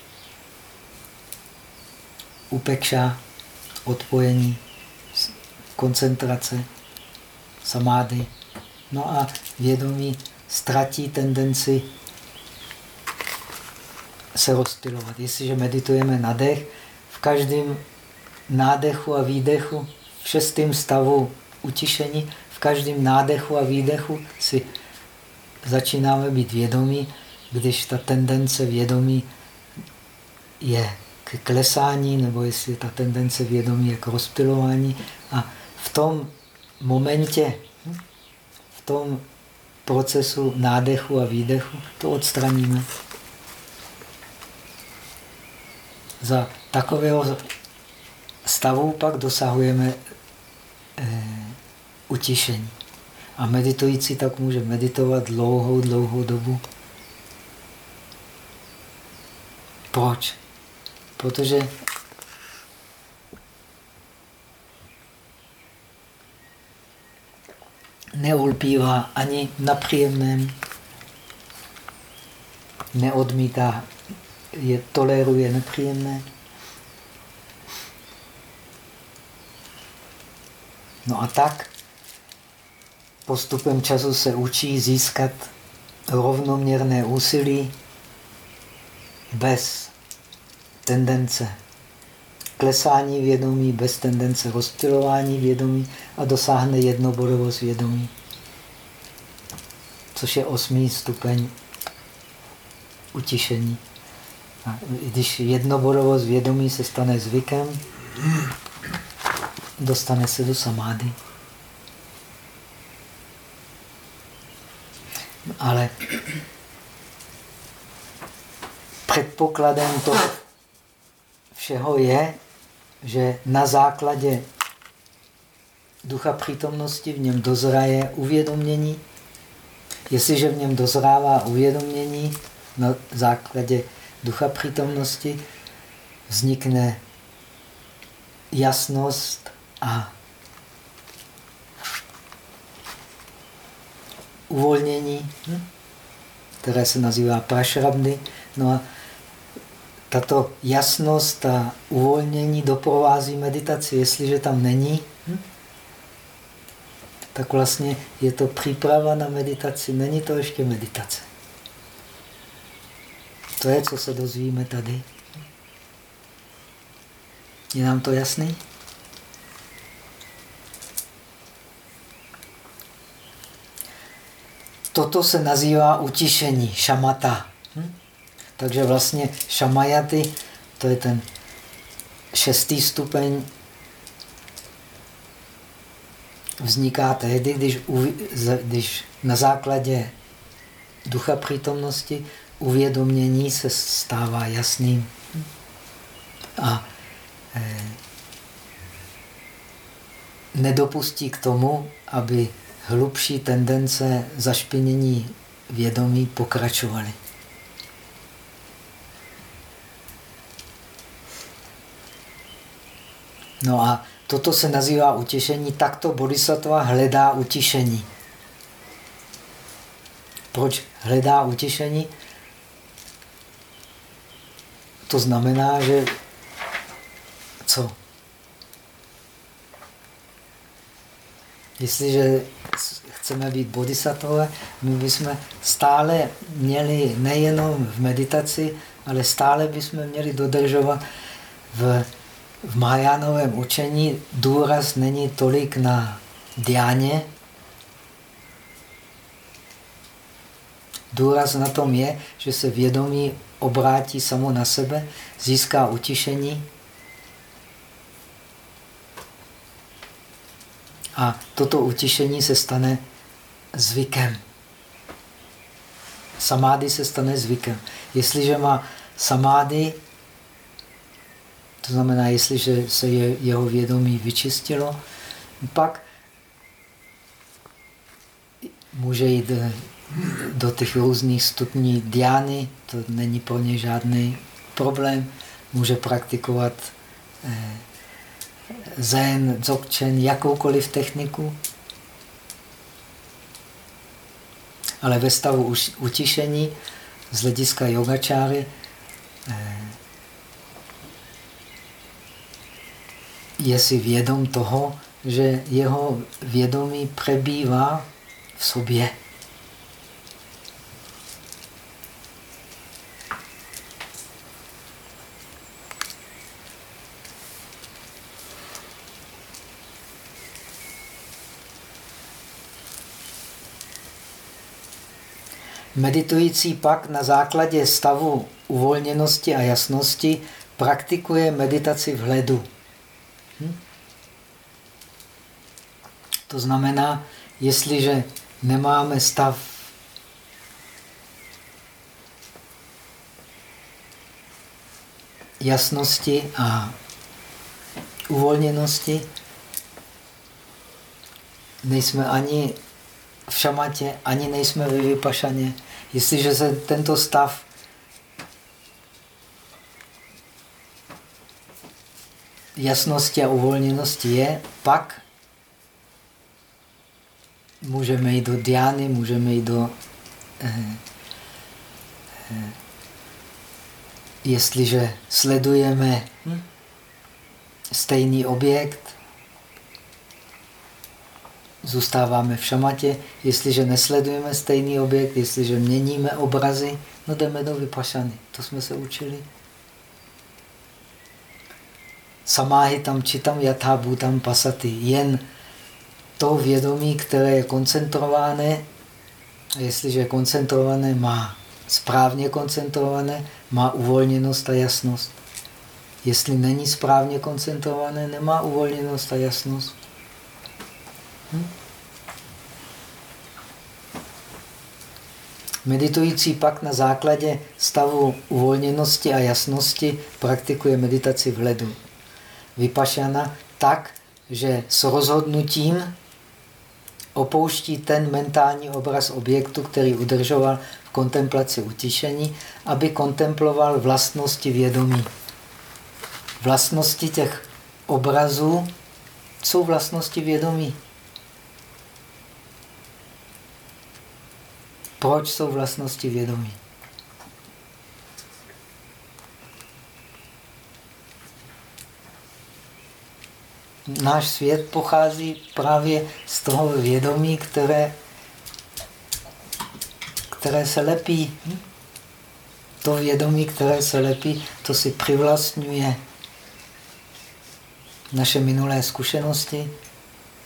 upekša, odpojení, koncentrace, samády. No a vědomí ztratí tendenci se rozptilovat. Jestliže meditujeme na dech, v každém nádechu a výdechu, v šestém stavu utišení, v každém nádechu a výdechu si začínáme být vědomí, když ta tendence vědomí je k klesání, nebo jestli ta tendence vědomí je k rozptilování. A v tom momentě, v tom procesu nádechu a výdechu to odstraníme. Za takového stavu pak dosahujeme e, utišení. A meditující tak může meditovat dlouhou, dlouhou dobu. Proč? Protože neulpívá ani na příjemném, neodmítá, je, toleruje nepříjemné. No a tak postupem času se učí získat rovnoměrné úsilí bez tendence klesání vědomí, bez tendence rozptilování vědomí a dosáhne jednobodovost vědomí, což je osmý stupeň utišení. A když jednobodovost vědomí se stane zvykem, dostane se do samády. Ale předpokladem toho všeho je, že na základě ducha přítomnosti v něm dozraje uvědomění, Jestliže v něm dozrává uvědomění na základě ducha přítomnosti, vznikne jasnost a uvolnění, hm? které se nazývá prašrabny. No a tato jasnost a uvolnění doprovází meditaci. Jestliže tam není, hm? tak vlastně je to příprava na meditaci. Není to ještě meditace. To je, co se dozvíme tady. Je nám to jasný? Toto se nazývá utišení, šamata. Hm? Takže vlastně šamajaty, to je ten šestý stupeň, vzniká tehdy, když, když na základě ducha přítomnosti uvědomění se stává jasným. A eh, nedopustí k tomu, aby hlubší tendence zašpinění vědomí pokračovaly. No a toto se nazývá utěšení. Takto bodhisattva hledá utišení. Proč hledá utišení? To znamená, že co? Jestliže chceme být bodhisattvové, my bychom stále měli nejenom v meditaci, ale stále bychom měli dodržovat v, v Mahajánovém učení. Důraz není tolik na diáně. Důraz na tom je, že se vědomí obrátí samo na sebe, získá utišení a toto utišení se stane zvykem. Samády se stane zvykem. Jestliže má samády, to znamená, jestliže se je, jeho vědomí vyčistilo, pak může jít do těch různých stupní diány, to není pro ně žádný problém. Může praktikovat eh, zen, dzogchen, jakoukoliv techniku. Ale ve stavu utišení z hlediska yogačáry eh, je si vědom toho, že jeho vědomí prebývá v sobě. Meditující pak na základě stavu uvolněnosti a jasnosti praktikuje meditaci vhledu. Hm? To znamená, jestliže nemáme stav jasnosti a uvolněnosti, nejsme ani v šamatě, ani nejsme ve vypašaně. Jestliže se tento stav jasnosti a uvolněnosti je, pak můžeme jít do diány, můžeme jít do... Eh, eh, jestliže sledujeme hm, stejný objekt, zůstáváme v šamatě. Jestliže nesledujeme stejný objekt, jestliže měníme obrazy, no jdeme do vypašany. To jsme se učili. Samáhy tam čitam jatá tam pasaty. Jen to vědomí, které je koncentrované, a jestliže je koncentrované, má správně koncentrované, má uvolněnost a jasnost. Jestli není správně koncentrované, nemá uvolněnost a jasnost. Meditující pak na základě stavu uvolněnosti a jasnosti praktikuje meditaci v ledu. Vypašana tak, že s rozhodnutím opouští ten mentální obraz objektu, který udržoval v kontemplaci utišení, aby kontemploval vlastnosti vědomí. Vlastnosti těch obrazů jsou vlastnosti vědomí. Proč jsou vlastnosti vědomí? Náš svět pochází právě z toho vědomí, které, které se lepí. To vědomí, které se lepí, to si přivlastňuje naše minulé zkušenosti,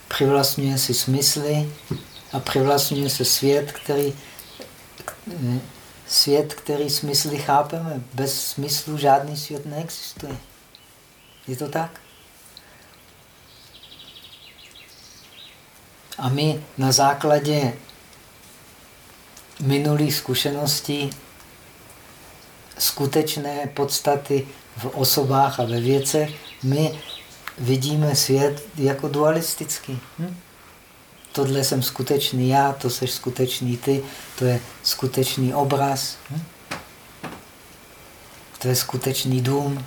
přivlastňuje si smysly a přivlastňuje se svět, který, svět, který smysly chápeme. Bez smyslu žádný svět neexistuje. Je to tak? A my na základě minulých zkušeností skutečné podstaty v osobách a ve věcech, my vidíme svět jako dualistický. Hm? Tohle jsem skutečný já, to jsi skutečný ty, to je skutečný obraz. Hm? To je skutečný dům.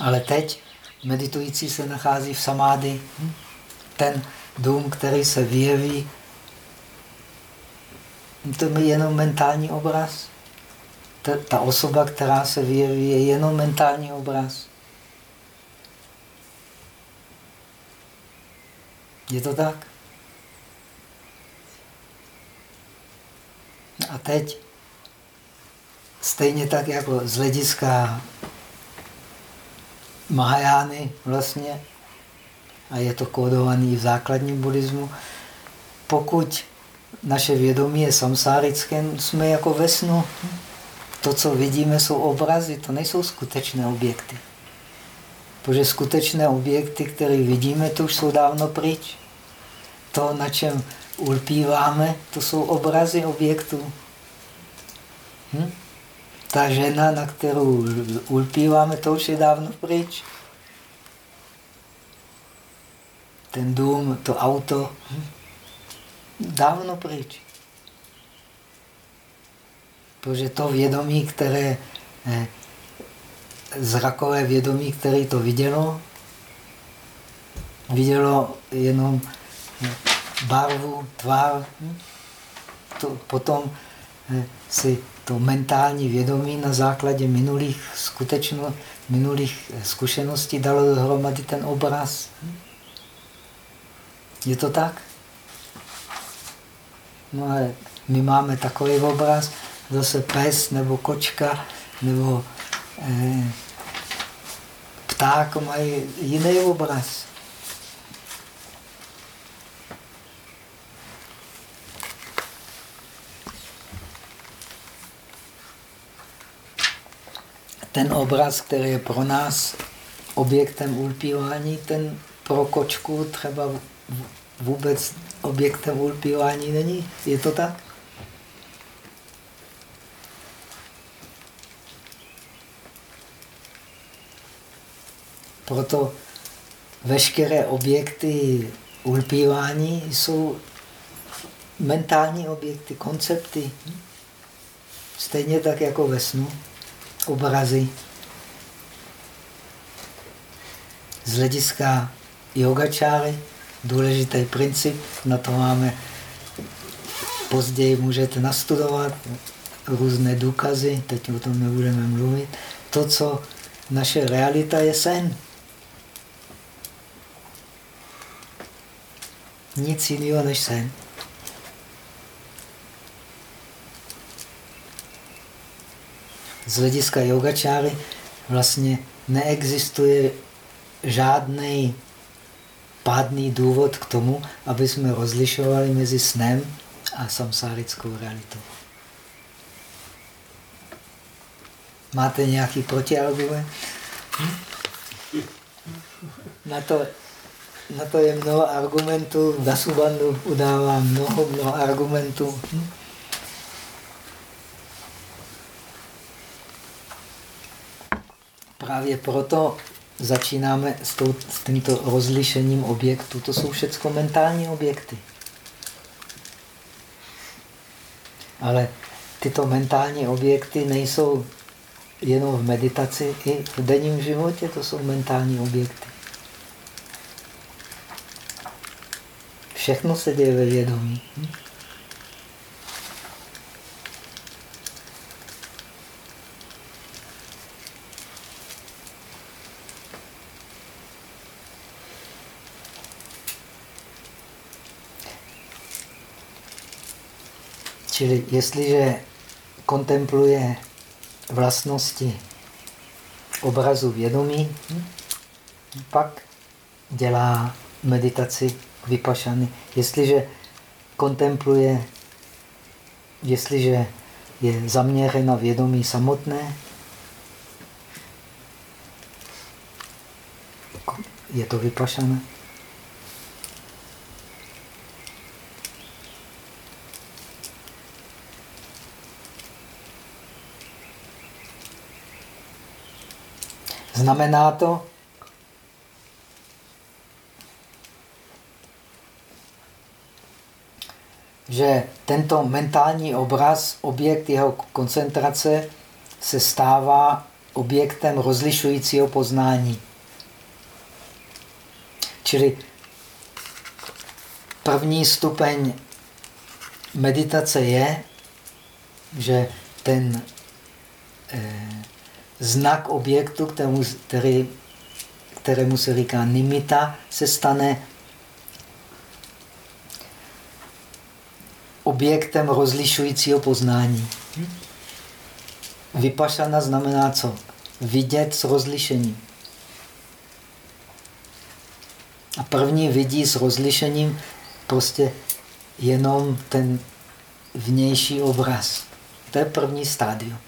Ale teď meditující se nachází v samády. Hm? Ten dům, který se vyjeví, to je jenom mentální obraz ta, ta osoba, která se vyjeví, je jenom mentální obraz. Je to tak? A teď, stejně tak jako z hlediska Mahajány vlastně, a je to kódovaný v základním buddhismu, pokud naše vědomí je samsárické, jsme jako ve snu. To, co vidíme, jsou obrazy, to nejsou skutečné objekty. Protože skutečné objekty, které vidíme, to už jsou dávno pryč. To, na čem ulpíváme, to jsou obrazy objektů. Hm? Ta žena, na kterou ulpíváme, to už je dávno pryč. Ten dům, to auto, hm? dávno pryč. Protože to vědomí, které, eh, zrakové vědomí, které to vidělo, vidělo jenom eh, barvu, tvar, hm? to, potom eh, si to mentální vědomí na základě minulých, skutečno, minulých zkušeností dalo dohromady ten obraz. Hm? Je to tak? No a my máme takový obraz, zase pes nebo kočka nebo eh, pták mají jiný obraz. Ten obraz, který je pro nás objektem ulpívání, ten pro kočku třeba vůbec objektem ulpívání není. Je to tak? Proto veškeré objekty ulpívání jsou mentální objekty, koncepty. Stejně tak jako ve snu, obrazy. Z hlediska yogačáry, důležitý princip, na to máme, později můžete nastudovat různé důkazy, teď o tom nebudeme mluvit. To, co naše realita je sen. Nic jiného než sen. Z hlediska yogačáry vlastně neexistuje žádný pádný důvod k tomu, aby jsme rozlišovali mezi snem a samsárickou realitou. Máte nějaký protiargument? Hm? Na to na to je mnoho argumentů. Na Subandu udává mnoho, mnoho argumentů. Právě proto začínáme s, tou, s tímto rozlišením objektu. To jsou všechno mentální objekty. Ale tyto mentální objekty nejsou jenom v meditaci, i v denním životě to jsou mentální objekty. Všechno se děje ve vědomí. Čili jestliže kontempluje vlastnosti obrazu vědomí, pak dělá meditaci vypašany. Jestliže kontempluje, jestliže je zaměřena vědomí samotné, je to vypašané. Znamená to, že tento mentální obraz, objekt jeho koncentrace, se stává objektem rozlišujícího poznání. Čili první stupeň meditace je, že ten eh, znak objektu, kterému, který, kterému se říká nimita, se stane objektem rozlišujícího poznání. Vypašana znamená co? Vidět s rozlišením. A první vidí s rozlišením prostě jenom ten vnější obraz. To je první stádium.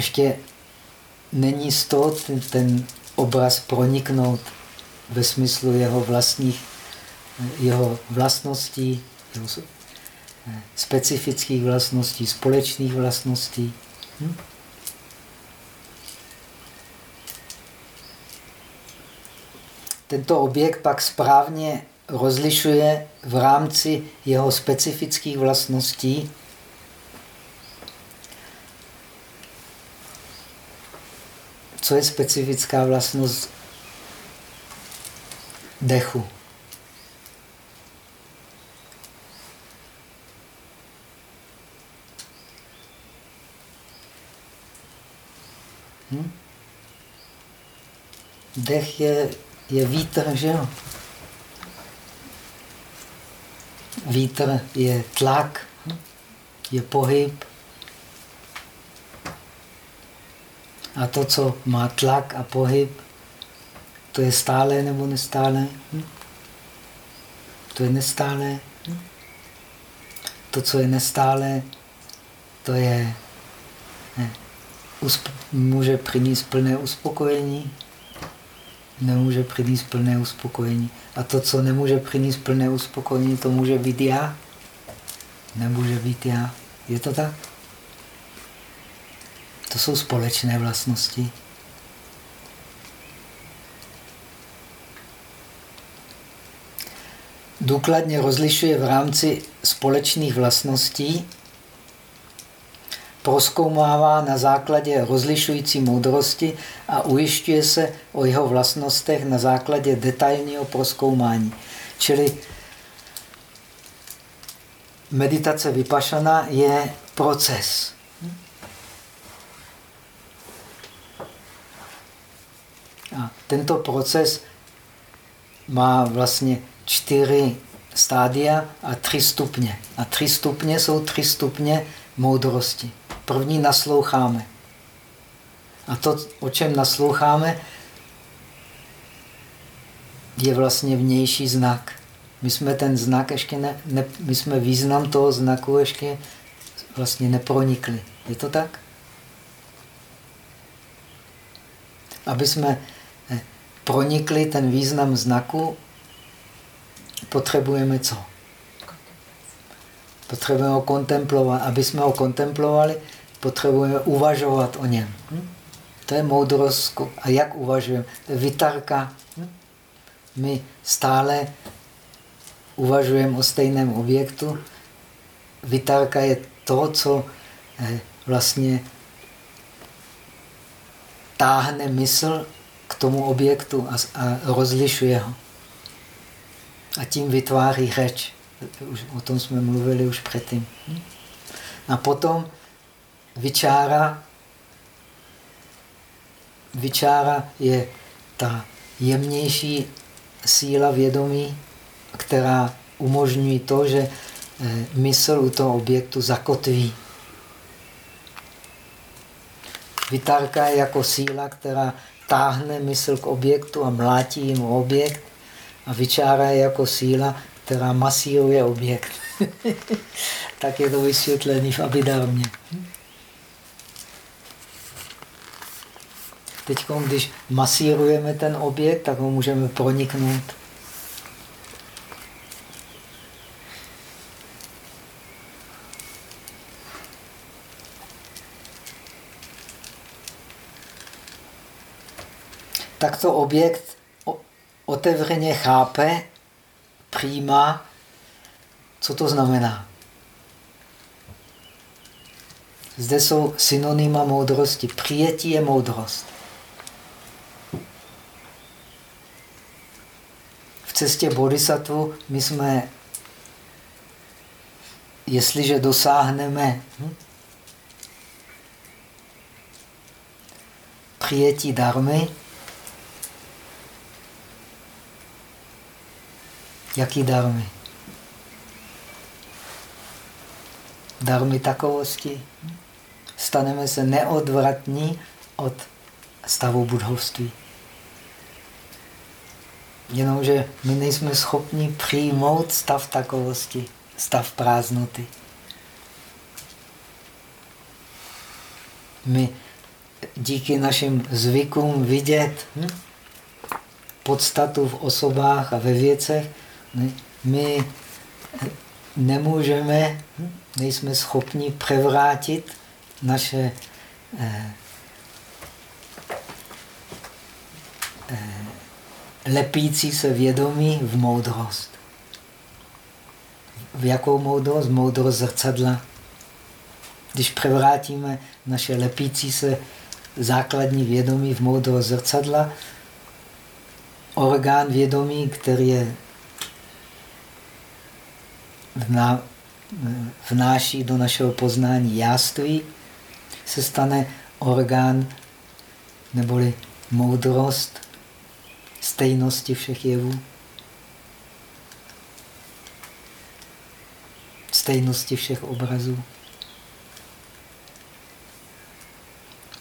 ještě není z toho ten, ten obraz proniknout ve smyslu jeho vlastních, jeho vlastností, jeho specifických vlastností, společných vlastností. Hm? Tento objekt pak správně rozlišuje v rámci jeho specifických vlastností co je specifická vlastnost dechu? Hm? Dech je, je vítr, že jo? Vítr je tlak, je pohyb, A to, co má tlak a pohyb, to je stále nebo nestále? Hm? To je nestále. Hm? To, co je nestále, to je, ne, může přinést plné uspokojení, nemůže přinést plné uspokojení. A to, co nemůže přinést plné uspokojení, to může být já, nemůže být já. Je to tak? To jsou společné vlastnosti. Důkladně rozlišuje v rámci společných vlastností, proskoumává na základě rozlišující moudrosti a ujišťuje se o jeho vlastnostech na základě detailního proskoumání. Čili meditace vypašana je proces. A tento proces má vlastně čtyři stádia a tři stupně. A tři stupně jsou tři stupně moudrosti. První nasloucháme. A to, o čem nasloucháme, je vlastně vnější znak. My jsme ten znak ještě ne, ne, my jsme význam toho znaku ještě vlastně nepronikli. Je to tak? Aby jsme pronikli ten význam znaku, potřebujeme co? Potřebujeme ho kontemplovat. Aby jsme ho kontemplovali, potřebujeme uvažovat o něm. Hm? To je moudrost. A jak uvažujeme? Vytarka. Hm? My stále uvažujeme o stejném objektu. Vytarka je to, co eh, vlastně táhne mysl k tomu objektu a, a rozlišuje ho. A tím vytváří řeč. Už, o tom jsme mluvili už předtím. A potom vyčára. Vyčára je ta jemnější síla vědomí, která umožňuje to, že eh, mysl u toho objektu zakotví. Vytárka je jako síla, která táhne mysl k objektu a mlátí jim objekt. A vyčára je jako síla, která masíruje objekt. tak je to vysvětlené v Abidarmě. Teď, když masírujeme ten objekt, tak ho můžeme proniknout. takto objekt otevřeně chápe, přijímá, co to znamená. Zde jsou synonyma moudrosti. Přijetí je moudrost. V cestě bodhisattva my jsme, jestliže dosáhneme hm, přijetí darmy, Jaký darmy? Darmy takovosti. Staneme se neodvratní od stavu budhovství. Jenomže my nejsme schopni přijmout stav takovosti, stav prázdnoty. My díky našim zvykům vidět hm, podstatu v osobách a ve věcech my nemůžeme, nejsme schopni převrátit naše eh, eh, lepící se vědomí v moudrost. V jakou moudrost? Moudrost zrcadla. Když převrátíme naše lepící se základní vědomí v moudrost zrcadla, orgán vědomí, který je vnáší do našeho poznání jáství, se stane orgán neboli moudrost stejnosti všech jevů. Stejnosti všech obrazů.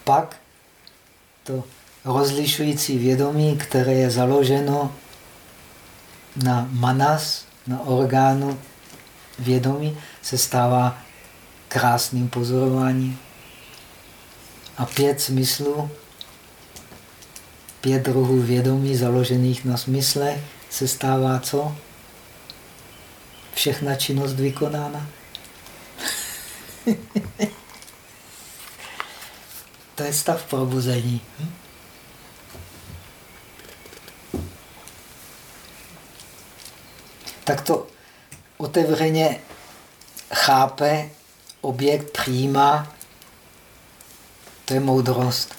Pak to rozlišující vědomí, které je založeno na manas, na orgánu vědomí, se stává krásným pozorováním. A pět smyslů, pět druhů vědomí založených na smysle, se stává co? Všechna činnost vykonána. to je stav probuzení. Hm? tak to otevřeně chápe, objekt přijímá, to je moudrost.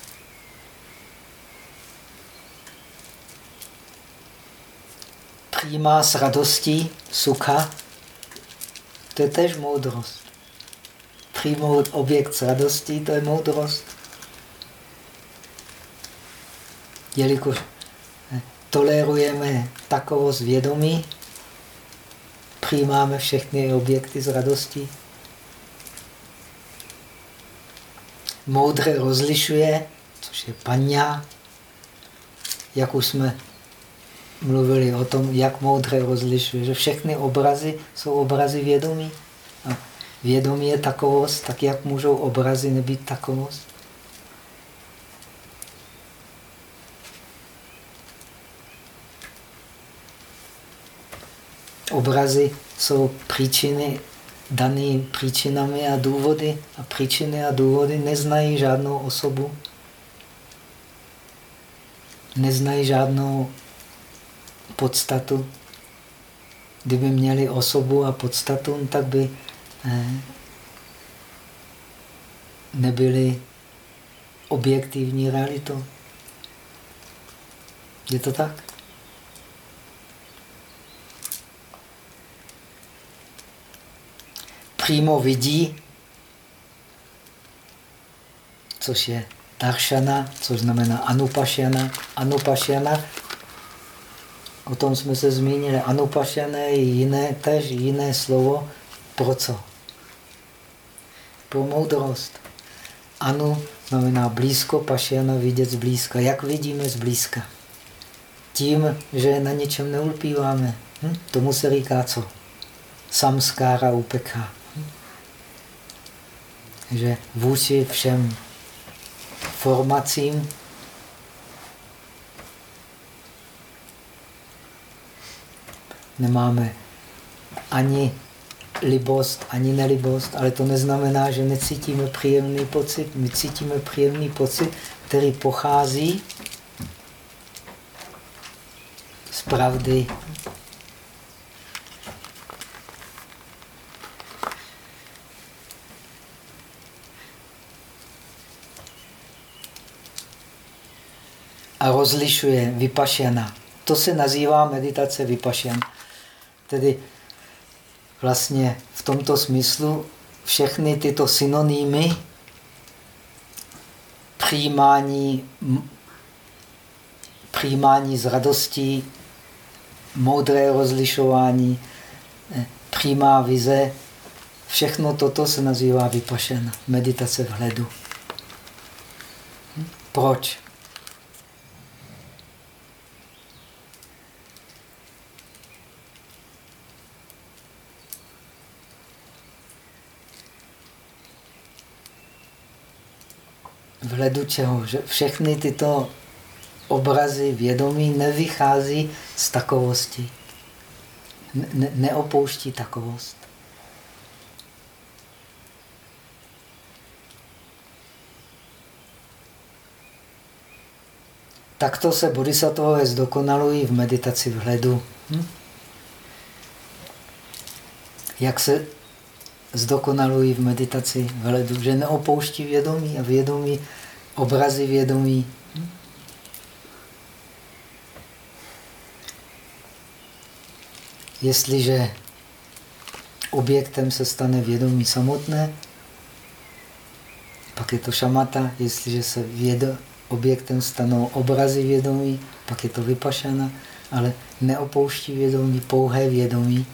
Přijímá s radostí, sucha, to je tež moudrost. Přijmout objekt s radostí, to je moudrost. Jelikož tolerujeme takovost vědomí, přijímáme všechny objekty s radostí. Moudře rozlišuje, což je paňa, jak už jsme mluvili o tom, jak moudře rozlišuje, že všechny obrazy jsou obrazy vědomí. A vědomí je takovost, tak jak můžou obrazy nebýt takovost? Obrazy jsou příčiny daný příčinami a důvody a příčiny a důvody neznají žádnou osobu, neznají žádnou podstatu. Kdyby měli osobu a podstatu, tak by eh, nebyli objektivní realitou. Je to tak? Přímo vidí, což je darshana, což znamená anupašana. Anupašana, o tom jsme se zmínili, anupašana je jiné, tež jiné slovo pro co? Pro moudrost. Anu znamená blízko, pašiana vidět zblízka. Jak vidíme zblízka? Tím, že na něčem neulpíváme. Hm? Tomu se říká co? Samskára upekha. Že vůči všem formacím nemáme ani libost, ani nelibost, ale to neznamená, že necítíme příjemný pocit. My cítíme příjemný pocit, který pochází z pravdy. A rozlišuje vypašena. To se nazývá meditace vypašena. Tedy vlastně v tomto smyslu všechny tyto synonymy přijímání, přijímání z radostí, moudré rozlišování, eh, přímá vize, všechno toto se nazývá vypašena, meditace vhledu. Hm? Proč? vhledu čeho? Že všechny tyto obrazy vědomí nevychází z takovosti. Ne neopouští takovost. Takto se bodhisattvové zdokonalují v meditaci vhledu. Hm? Jak se zdokonalují v meditaci vhledu, že neopouští vědomí a vědomí, obrazy vědomí. Jestliže objektem se stane vědomí samotné, pak je to šamata. Jestliže se vědo, objektem stanou obrazy vědomí, pak je to vypašana, ale neopouští vědomí, pouhé vědomí.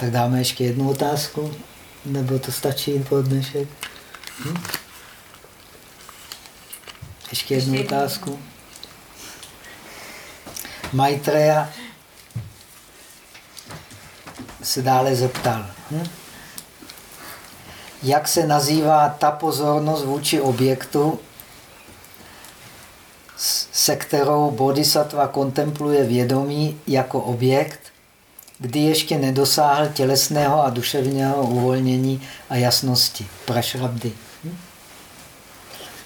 Tak dáme ještě jednu otázku, nebo to stačí pro dnešek? Hm? Ještě jednu otázku. Maitreya se dále zeptal. Hm? Jak se nazývá ta pozornost vůči objektu, se kterou bodhisattva kontempluje vědomí jako objekt, kdy ještě nedosáhl tělesného a duševního uvolnění a jasnosti. Prašrabdy.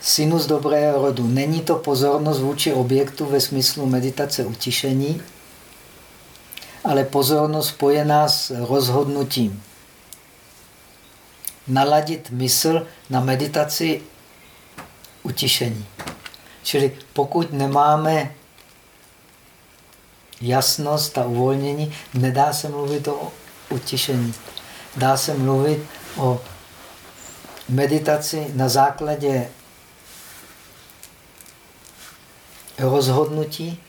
Sinus dobrého rodu. Není to pozornost vůči objektu ve smyslu meditace utišení, ale pozornost spojená s rozhodnutím. Naladit mysl na meditaci utišení. Čili pokud nemáme jasnost a uvolnění, nedá se mluvit o utišení. Dá se mluvit o meditaci na základě rozhodnutí.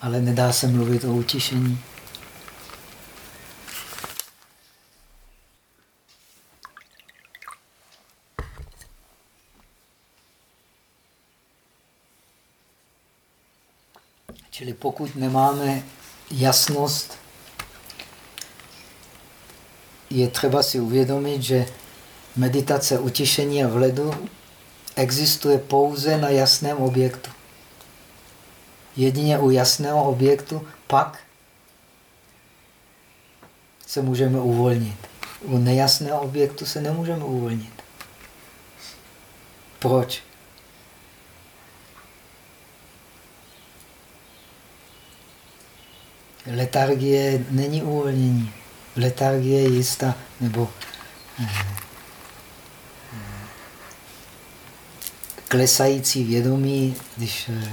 Ale nedá se mluvit o utišení. Čili pokud nemáme jasnost, je třeba si uvědomit, že meditace utišení a vledu existuje pouze na jasném objektu. Jedině u jasného objektu pak se můžeme uvolnit. U nejasného objektu se nemůžeme uvolnit. Proč? Letargie není uvolnění. Letargie je jistá, nebo eh, klesající vědomí, když eh,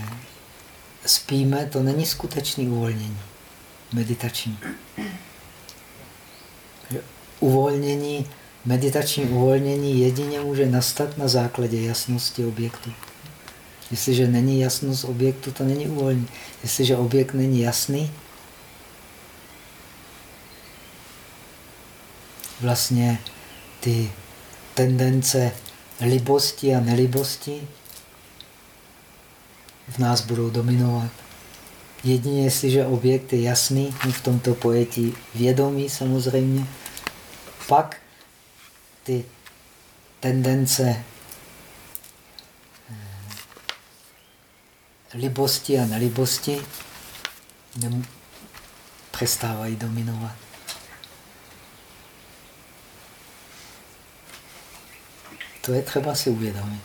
spíme, to není skutečný uvolnění meditační. Uvolnění, meditační uvolnění jedině může nastat na základě jasnosti objektu. Jestliže není jasnost objektu, to není uvolnění. Jestliže objekt není jasný, vlastně ty tendence libosti a nelibosti v nás budou dominovat. Jedině jestliže objekt je jasný, v tomto pojetí vědomí samozřejmě, pak ty tendence eh, libosti a nelibosti přestávají dominovat. To je třeba si uvědomit.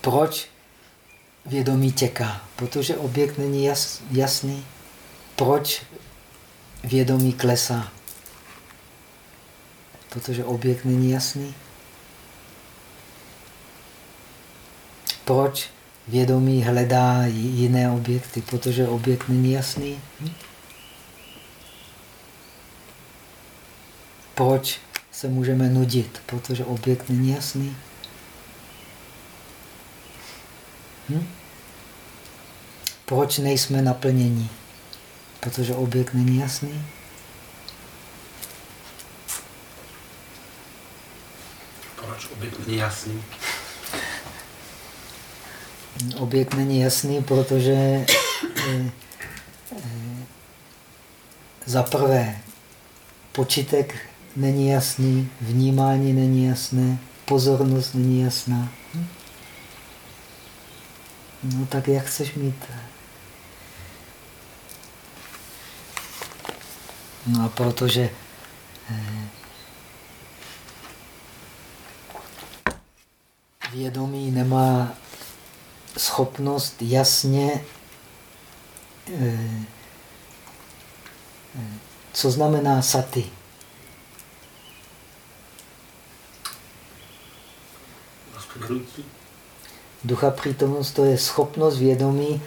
Proč vědomí těká? Protože objekt není jas, jasný. Proč vědomí klesá? Protože objekt není jasný. Proč vědomí hledá jiné objekty? Protože objekt není jasný. Hm? Proč se můžeme nudit? Protože objekt není jasný. Hm? Proč nejsme naplnění? Protože objekt není jasný. Proč objekt není jasný? Objekt není jasný, protože eh, eh, za prvé počítek není jasný, vnímání není jasné, pozornost není jasná. No tak jak chceš mít? No a protože eh, vědomí nemá schopnost jasně, eh, eh, co znamená saty. Ducha přítomnost to je schopnost vědomí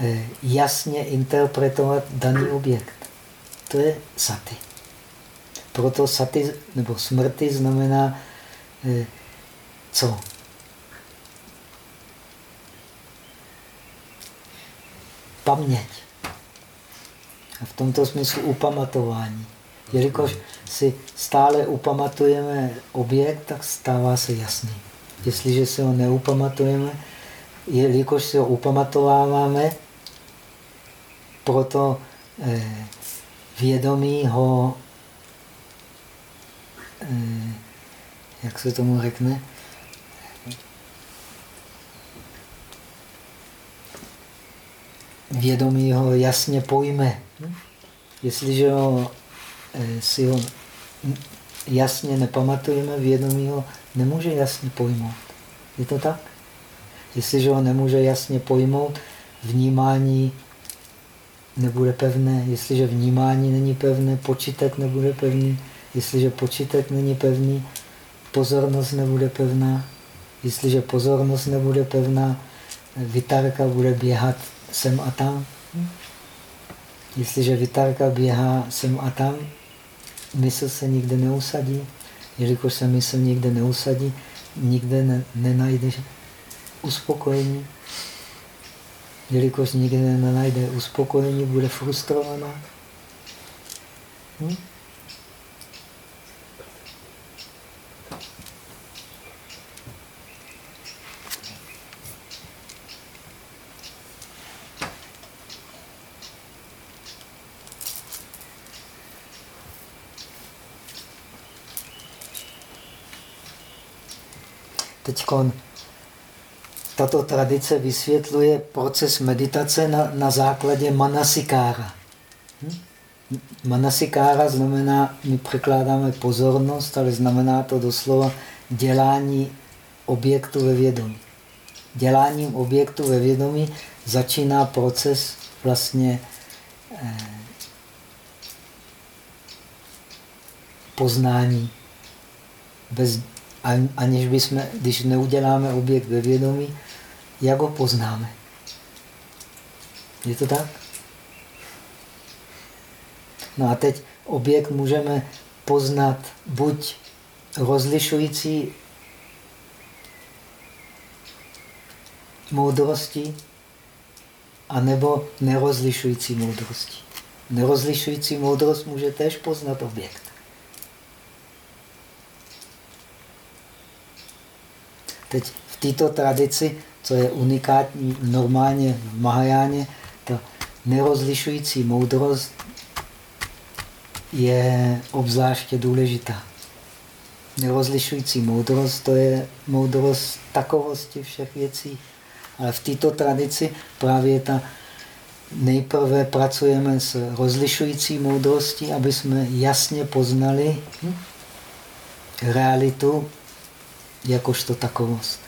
eh, jasně interpretovat daný objekt. To je saty. Proto saty nebo smrty znamená eh, co? Paměť. A v tomto smyslu upamatování. Jelikož si stále upamatujeme objekt, tak stává se jasný. Jestliže si ho neupamatujeme, jelikož si ho upamatováváme, proto eh, vědomí ho, eh, jak se tomu řekne, vědomí ho jasně pojme. Jestliže ho, eh, si ho jasně nepamatujeme, vědomí ho nemůže jasně pojmout. Je to tak? Jestliže ho nemůže jasně pojmout, vnímání nebude pevné. Jestliže vnímání není pevné, počítek nebude pevný. Jestliže počítek není pevný, pozornost nebude pevná. Jestliže pozornost nebude pevná, vytárka bude běhat sem a tam. Jestliže vytárka běhá sem a tam, mysl se nikde neusadí. Jelikož se mysl nikde neusadí, nikde ne, nenajdeš uspokojení. Jelikož nikde nenajde uspokojení, bude frustrovaná. Hm? Teď tato tradice vysvětluje proces meditace na, na základě manasikára. Hm? Manasikára znamená, my překládáme pozornost, ale znamená to doslova dělání objektu ve vědomí. Děláním objektu ve vědomí začíná proces vlastně eh, poznání. Bez, aniž bychom, když neuděláme objekt ve vědomí, jak ho poznáme? Je to tak? No a teď objekt můžeme poznat buď rozlišující moudrosti, anebo nerozlišující moudrosti. Nerozlišující moudrost může též poznat objekt. Teď v této tradici, co je unikátní normálně v Mahajáně, ta nerozlišující moudrost je obzvláště důležitá. Nerozlišující moudrost, to je moudrost takovosti všech věcí. Ale v této tradici právě ta nejprve pracujeme s rozlišující moudrostí, aby jsme jasně poznali realitu jakožto takovost.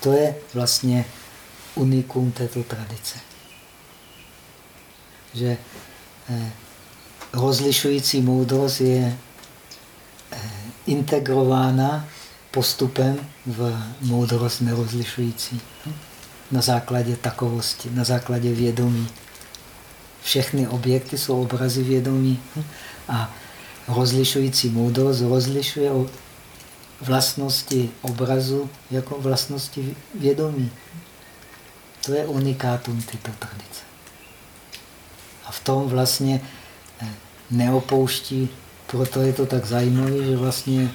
To je vlastně unikum této tradice. Že eh, rozlišující moudrost je eh, integrována postupem v moudrost nerozlišující. Na základě takovosti, na základě vědomí. Všechny objekty jsou obrazy vědomí a rozlišující moudrost rozlišuje vlastnosti obrazu jako vlastnosti vědomí. To je unikátum této tradice. A v tom vlastně eh, neopouští, proto je to tak zajímavé, že vlastně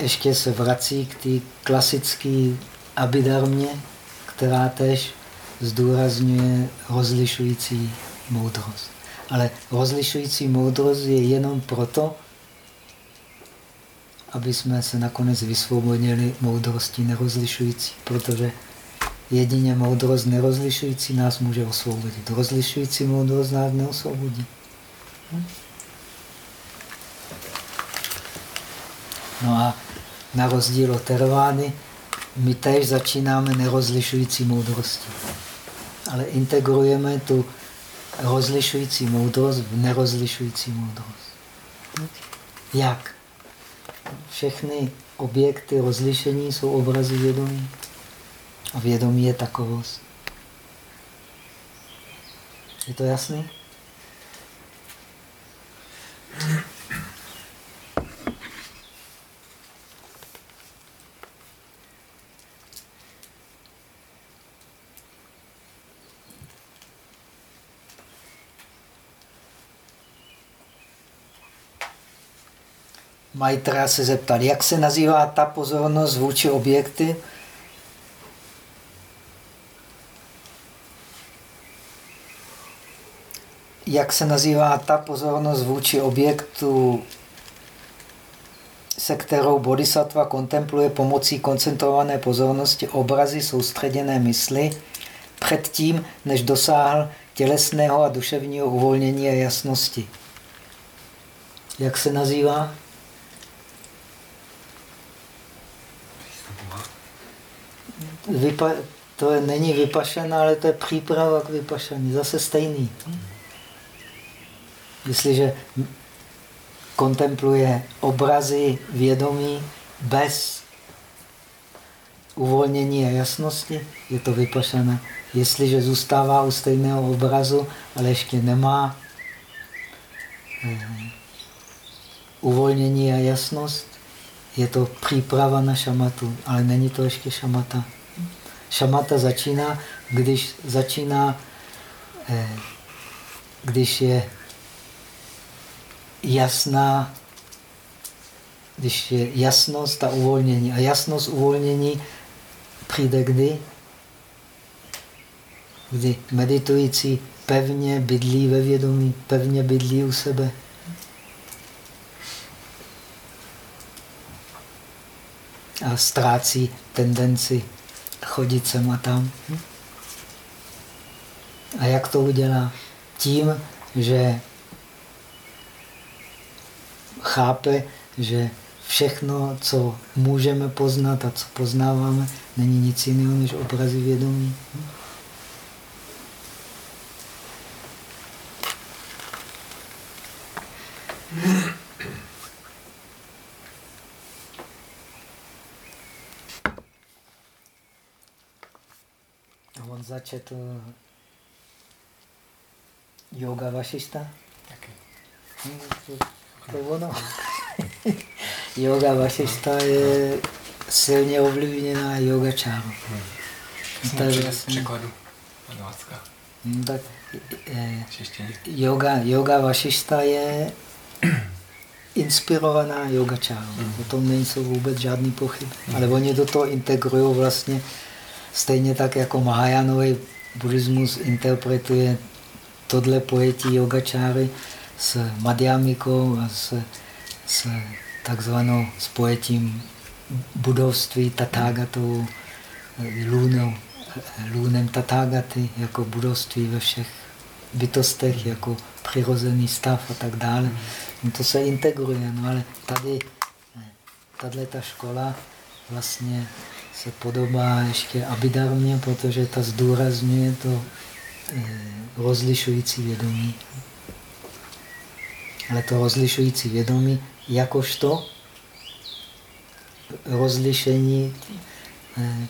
ještě se vrací k té klasické abidarmě, která tež zdůrazňuje rozlišující moudrost. Ale rozlišující moudrost je jenom proto, aby jsme se nakonec vysvobodili moudrosti nerozlišující, protože jedině moudrost nerozlišující nás může osvobodit. Rozlišující moudrost nás neosvobodí. No a na rozdíl od tervány, my též začínáme nerozlišující moudrosti. Ale integrujeme tu rozlišující moudrost v nerozlišující moudrost. Jak? Všechny objekty rozlišení jsou obrazy vědomí. A vědomí je takovost. Je to jasný? Maitra se zeptal, jak se nazývá ta pozornost vůči objekty? Jak se nazývá ta pozornost vůči objektu, se kterou bodhisattva kontempluje pomocí koncentrované pozornosti obrazy soustředěné mysli předtím, než dosáhl tělesného a duševního uvolnění a jasnosti. Jak se nazývá? Vypa, to není vypašená, ale to je příprava k vypašení. Zase stejný. Jestliže kontempluje obrazy vědomí bez uvolnění a jasnosti, je to vypašené. Jestliže zůstává u stejného obrazu, ale ještě nemá eh, uvolnění a jasnost, je to příprava na šamatu, ale není to ještě šamata. Šamata začíná, když začíná, eh, když je jasná, když je jasnost a uvolnění. A jasnost uvolnění přijde kdy? Kdy meditující pevně bydlí ve vědomí, pevně bydlí u sebe. a ztrácí tendenci chodit sem a tam. A jak to udělá? Tím, že chápe, že všechno, co můžeme poznat a co poznáváme, není nic jiného než obrazy vědomí. A začetl yoga vašišta. Taky. Hm, To, to ono. yoga vašišta je silně ovlivněná yogačáru. To je Při vlastně, překladu od Vacka. hm, tak, eh, yoga, yoga vašišta je inspirovaná yogačáru. O tom nejsou vůbec žádný pochyb. Ale oni do toho integrují vlastně stejně tak, jako Mahajánový buddhismus interpretuje tohle pojetí yogačáry s madhyamikou a s, s takzvanou s pojetím budovství tatágatou, lůnou, lůnem tatágaty, jako budovství ve všech bytostech, jako přirozený stav a tak dále. No to se integruje, no ale tady, tahle ta škola vlastně se podobá ještě abidarmě, protože ta zdůrazňuje to eh, rozlišující vědomí. Ale to rozlišující vědomí jakožto rozlišení eh,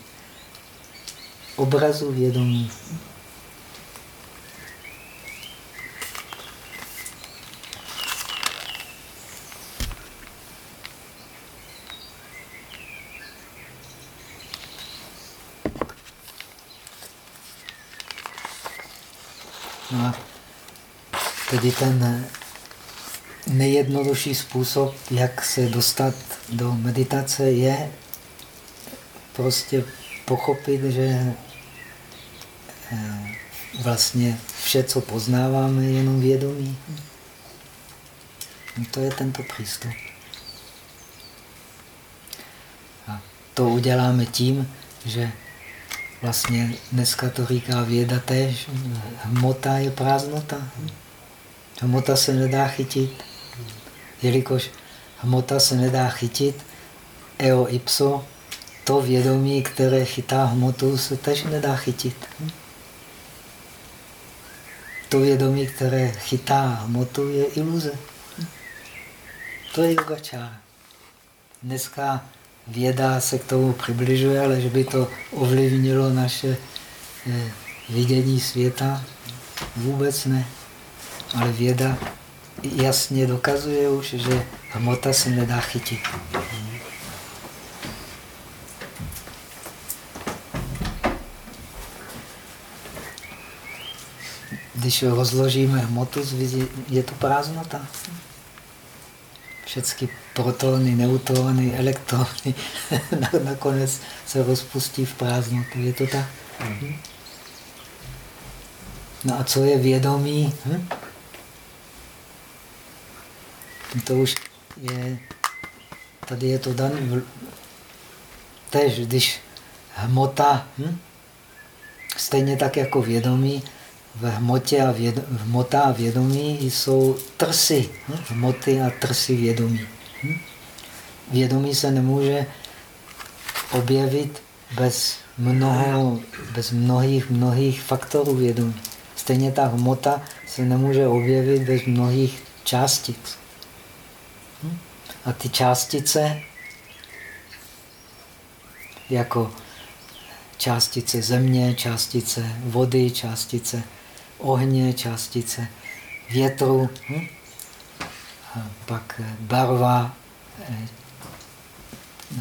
obrazu vědomí. No a tedy ten nejjednodušší způsob, jak se dostat do meditace, je prostě pochopit, že eh, vlastně vše, co poznáváme, je jenom vědomí. No to je tento přístup. A to uděláme tím, že vlastně dneska to říká věda tež, hmota je prázdnota. Hmota se nedá chytit. Jelikož hmota se nedá chytit, eo ipso, to vědomí, které chytá hmotu, se tež nedá chytit. To vědomí, které chytá hmotu, je iluze. To je yogačára. Dneska věda se k tomu přibližuje, ale že by to ovlivnilo naše eh, vidění světa, vůbec ne. Ale věda jasně dokazuje už, že hmota se nedá chytit. Když rozložíme hmotu, je to prázdnota. Všechny protony, neutrony, elektrony nakonec se rozpustí v prázdnotu. Je to tak? Hm? No a co je vědomí? Hm? To už je, tady je to dané. Tež, když hmota, hm? stejně tak jako vědomí, v hmotě a vědomí, hmota a vědomí jsou trsy. Hm? Hmoty a trsy vědomí. Hm? Vědomí se nemůže objevit bez, mnoho, bez mnohých, mnohých faktorů vědomí. Stejně ta hmota se nemůže objevit bez mnohých částic. A ty částice, jako částice země, částice vody, částice ohně, částice větru, hm? a pak barva,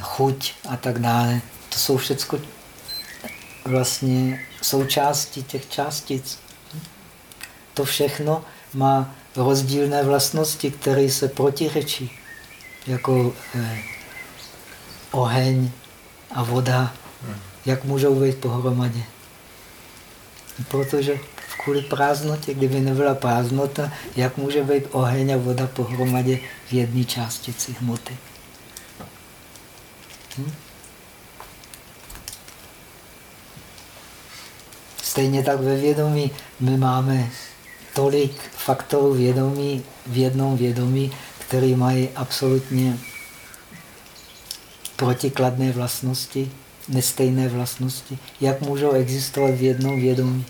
chuť a tak dále. To jsou všechno vlastně součástí těch částic. To všechno má rozdílné vlastnosti, které se protiřečí, jako eh, oheň a voda, hmm. jak můžou být pohromadě? Protože kvůli prázdnotě, kdyby nebyla prázdnota, jak může být oheň a voda pohromadě v jedné částici hmoty? Hm? Stejně tak ve vědomí. My máme tolik faktorů vědomí v jednom vědomí, které mají absolutně protikladné vlastnosti, nestejné vlastnosti. Jak můžou existovat v jednom vědomí?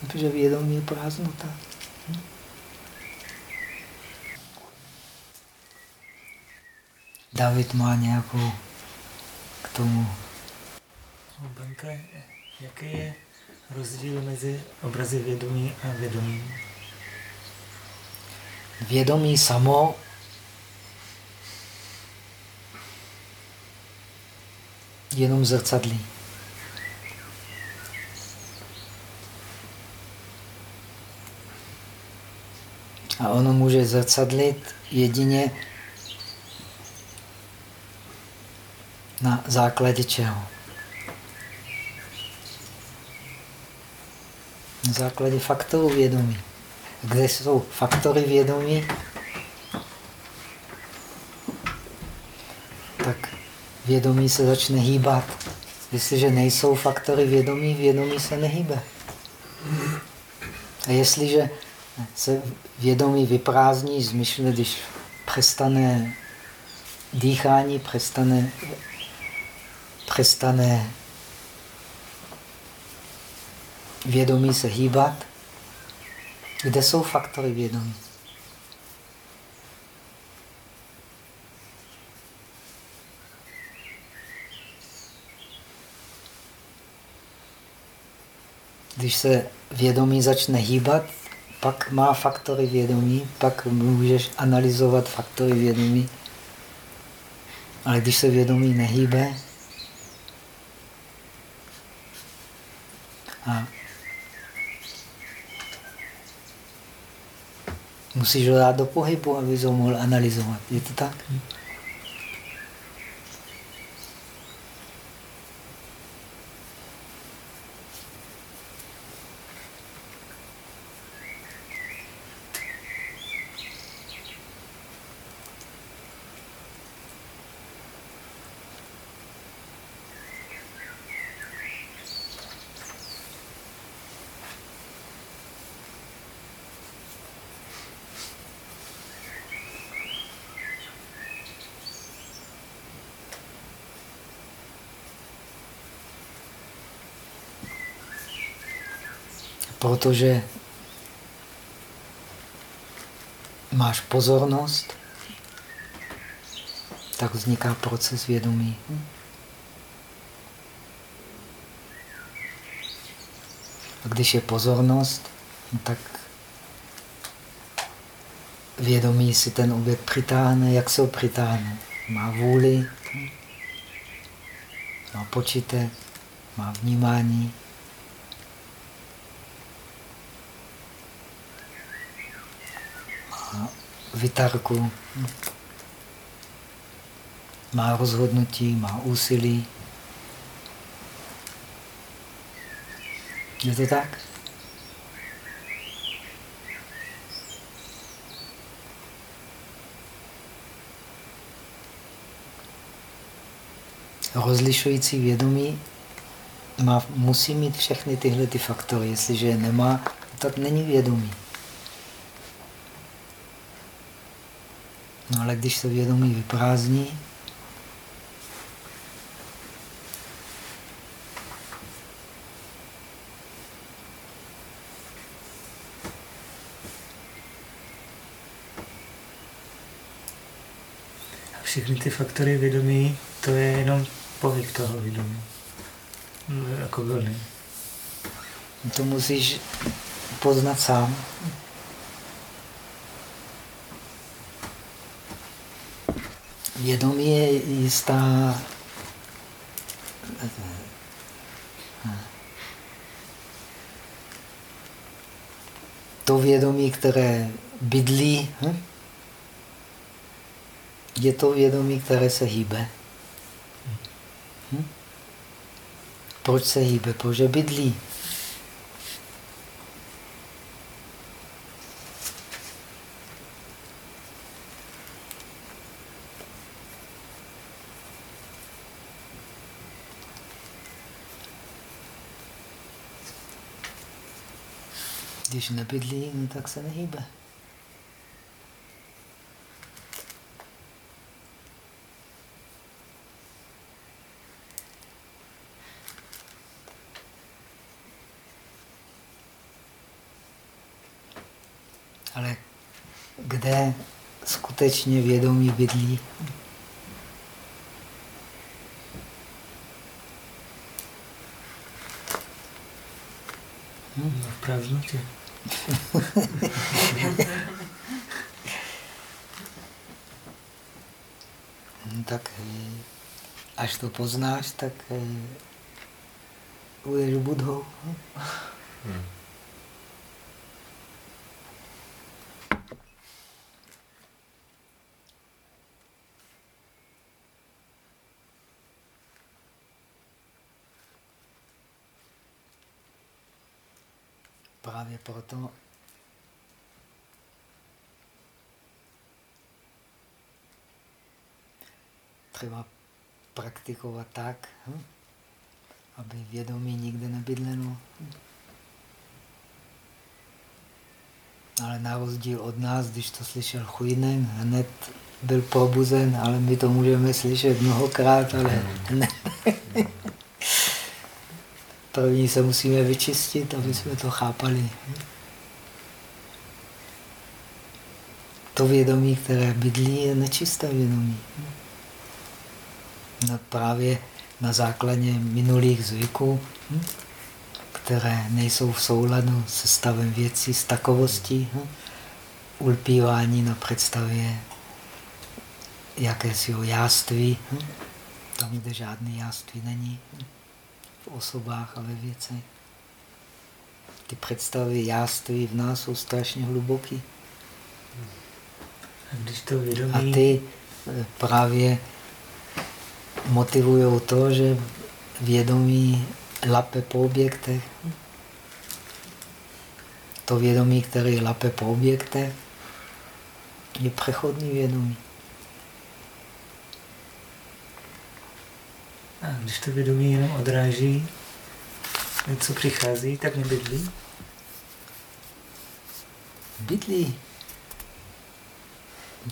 Protože vědomí je prázdnota. David má nějakou k tomu. Banka, jaký je rozdíl mezi obrazy vědomí a vědomí? Vědomí samo jenom zrcadlí. A ono může zrcadlit jedině na základě čeho? Na základě faktorů vědomí. Kde jsou faktory vědomí, tak vědomí se začne hýbat. Jestliže nejsou faktory vědomí, vědomí se nehýbe. A jestliže se vědomí vyprázdní, zmyšle, když přestane dýchání, přestane, přestane vědomí se hýbat, kde jsou faktory vědomí? Když se vědomí začne hýbat, pak má faktory vědomí, pak můžeš analyzovat faktory vědomí. Ale když se vědomí nehýbe a musíš ho dát do pohybu, aby ho mohl analyzovat. Je to tak? Protože máš pozornost, tak vzniká proces vědomí. A když je pozornost, no tak vědomí si ten objekt přitáhne. Jak se ho přitáhne? Má vůli, má počítek, má vnímání, vytarku, má rozhodnutí, má úsilí. Je to tak? Rozlišující vědomí má, musí mít všechny tyhle ty faktory. Jestliže je nemá, tak není vědomí. No ale když se vědomí vyprázdní, A všechny ty faktory vědomí, to je jenom pohyb toho vědomí. No, jako vlny. To musíš poznat sám. Vědomí je jistá to vědomí, které bydlí, hm? je to vědomí, které se hýbe. Hm? Proč se hýbe? Protože bydlí. Když nebydlí, no tak se nehýbe. Ale kde skutečně vědomí bydlí? Hm? V prázdnotě. no, tak eh, až to poznáš, tak eh, budeš budhou. Hmm. Právě proto třeba praktikovat tak, hm? aby vědomí nikde nebydlelo. Ale na rozdíl od nás, když to slyšel Chujnen, hned byl probuzen, ale my to můžeme slyšet mnohokrát, ale hned. První se musíme vyčistit, aby jsme to chápali. To vědomí, které bydlí, je nečisté vědomí. No právě na základě minulých zvyků, které nejsou v souladu se stavem věcí, s takovostí, ulpívání na představě jakésiho jáství, tam, kde žádný jáství není v osobách a ve věcech. Ty představy jáství v nás jsou strašně hluboký. A, když to vědomí... a ty eh, právě motivují to, že vědomí lape po objektech. To vědomí, které lape po objektech, je přechodný vědomí. A když to vědomí jenom odráží, co přichází, tak nebydlí? Bydlí.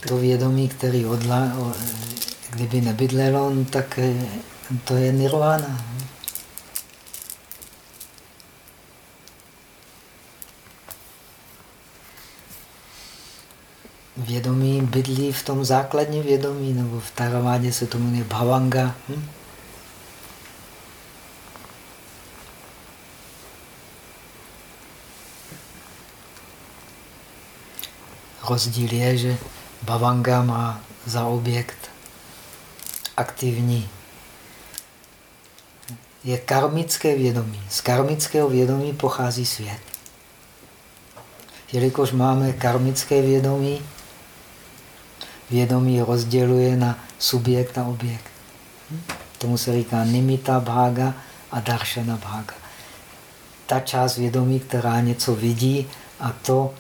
To vědomí, který odla, kdyby nebydlelo, no tak eh, to je nirvana. Vědomí bydlí v tom základním vědomí, nebo v Taravádě se to jmenuje bhavanga. Hm? Rozdíl je, že Bhavanga má za objekt aktivní. Je karmické vědomí. Z karmického vědomí pochází svět. Jelikož máme karmické vědomí, vědomí rozděluje na subjekt a objekt. Tomu se říká nimita bhaga a darshana bhaga. Ta část vědomí, která něco vidí, a to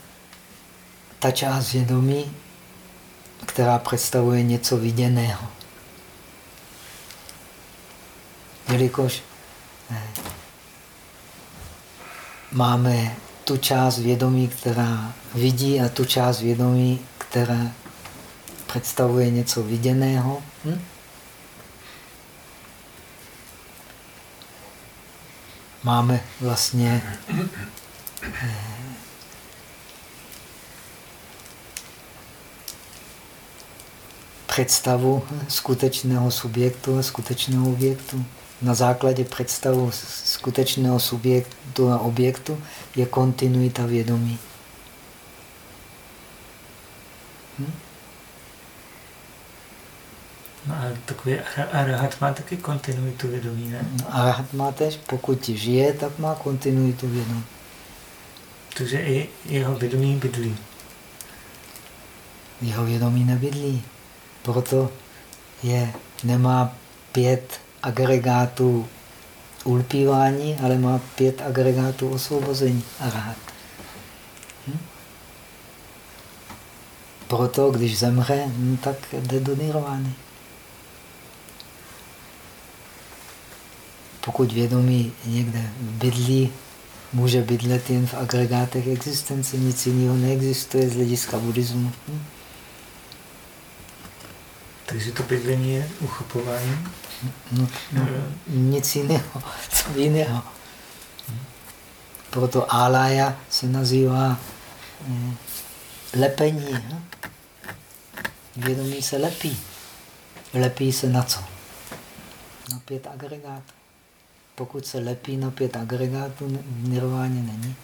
ta část vědomí, která představuje něco viděného. Jelikož eh, máme tu část vědomí, která vidí a tu část vědomí, která představuje něco viděného. Hm? Máme vlastně eh, představu skutečného subjektu a skutečného objektu. Na základě představu skutečného subjektu a objektu je kontinuita vědomí. Hm? No a takový arahat má taky kontinuitu vědomí, ne? No, arahat má tež, pokud žije, tak má kontinuitu vědomí. Takže i jeho vědomí bydlí. Jeho vědomí nebydlí. Proto je, nemá pět agregátů ulpívání, ale má pět agregátů osvobození arahat. Hm? Proto, když zemře, no, tak jde do nirvány. Pokud vědomí někde bydlí může bydlet jen v agregátech existence, nic jiného neexistuje z hlediska buddhismu. Hm? Takže to bydlení je uchopování? No, no, nic jiného, co jiného. Proto alaya se nazývá eh, lepení. Hm? Vědomí se lepí. Lepí se na co? Na pět agregátů. Pokud se lepí na pět agregátů, v nirváně není.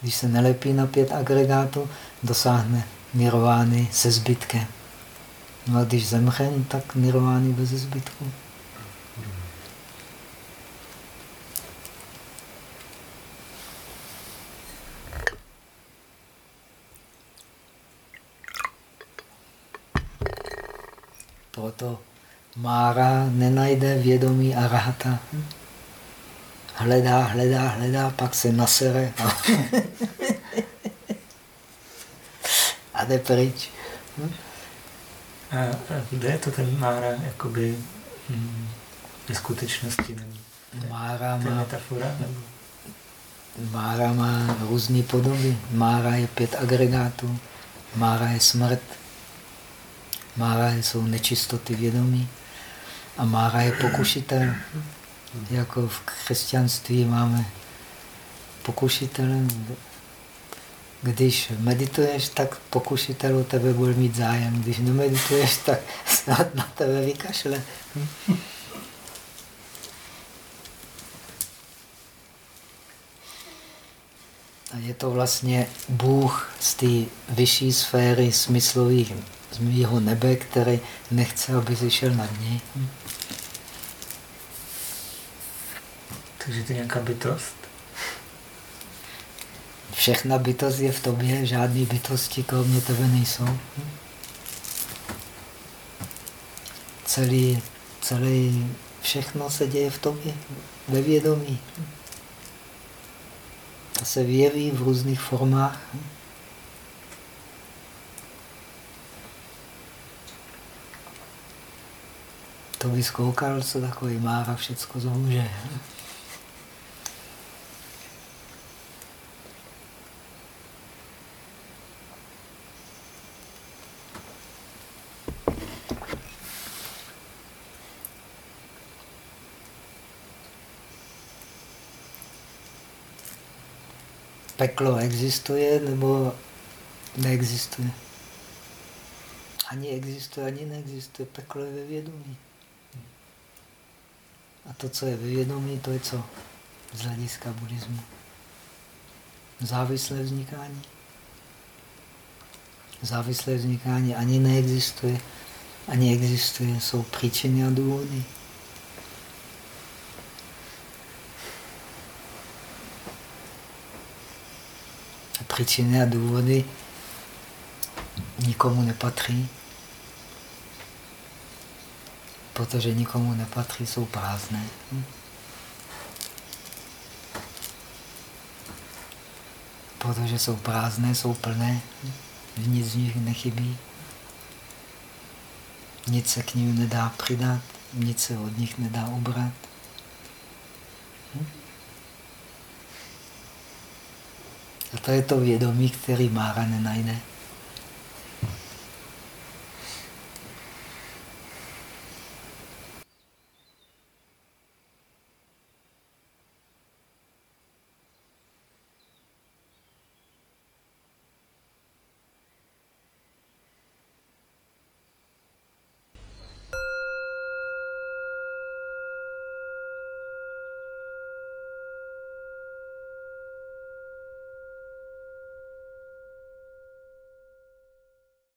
Když se nelepí na pět agregátů, dosáhne nirvány se zbytkem. No a když zemře, tak nirvány bez zbytku. Proto Mára nenajde vědomí arahata. Hledá, hledá, hledá, pak se nasere a, a jde pryč. A, a kde je to ten Mára jakoby hm, ve skutečnosti? Nebo Mára má, metafora? Nebo? Mára má různé podoby. Mára je pět agregátů. Mára je smrt. Mára jsou nečistoty vědomí. A Mára je pokušitel. Jako v křesťanství máme pokušitele. Když medituješ, tak pokušitel o tebe bude mít zájem. Když nemedituješ, tak snad na tebe vykašle. A je to vlastně Bůh z té vyšší sféry smyslových, z mého nebe, který nechce, aby si šel nad něj. Takže to je nějaká bytost? Všechna bytost je v tobě, žádné bytosti kromě tebe nejsou. Celý, celý, všechno se děje v tobě, ve vědomí. A se vyjeví v různých formách. To bys koukal, co takový Mára všecko zmůže. Peklo existuje nebo neexistuje? Ani existuje, ani neexistuje. Peklo je ve vědomí. A to, co je ve vědomí, to je co? Z hlediska buddhismu. Závislé vznikání. Závislé vznikání ani neexistuje, ani existuje. Jsou příčiny a důvody. Příčiny a důvody nikomu nepatří. protože nikomu nepatří, jsou prázdné. Protože jsou prázdné, jsou plné, nic z nich nechybí. Nic se k ním nedá přidat, nic se od nich nedá ubrat. A to je to vědomí, který Mára nenajde.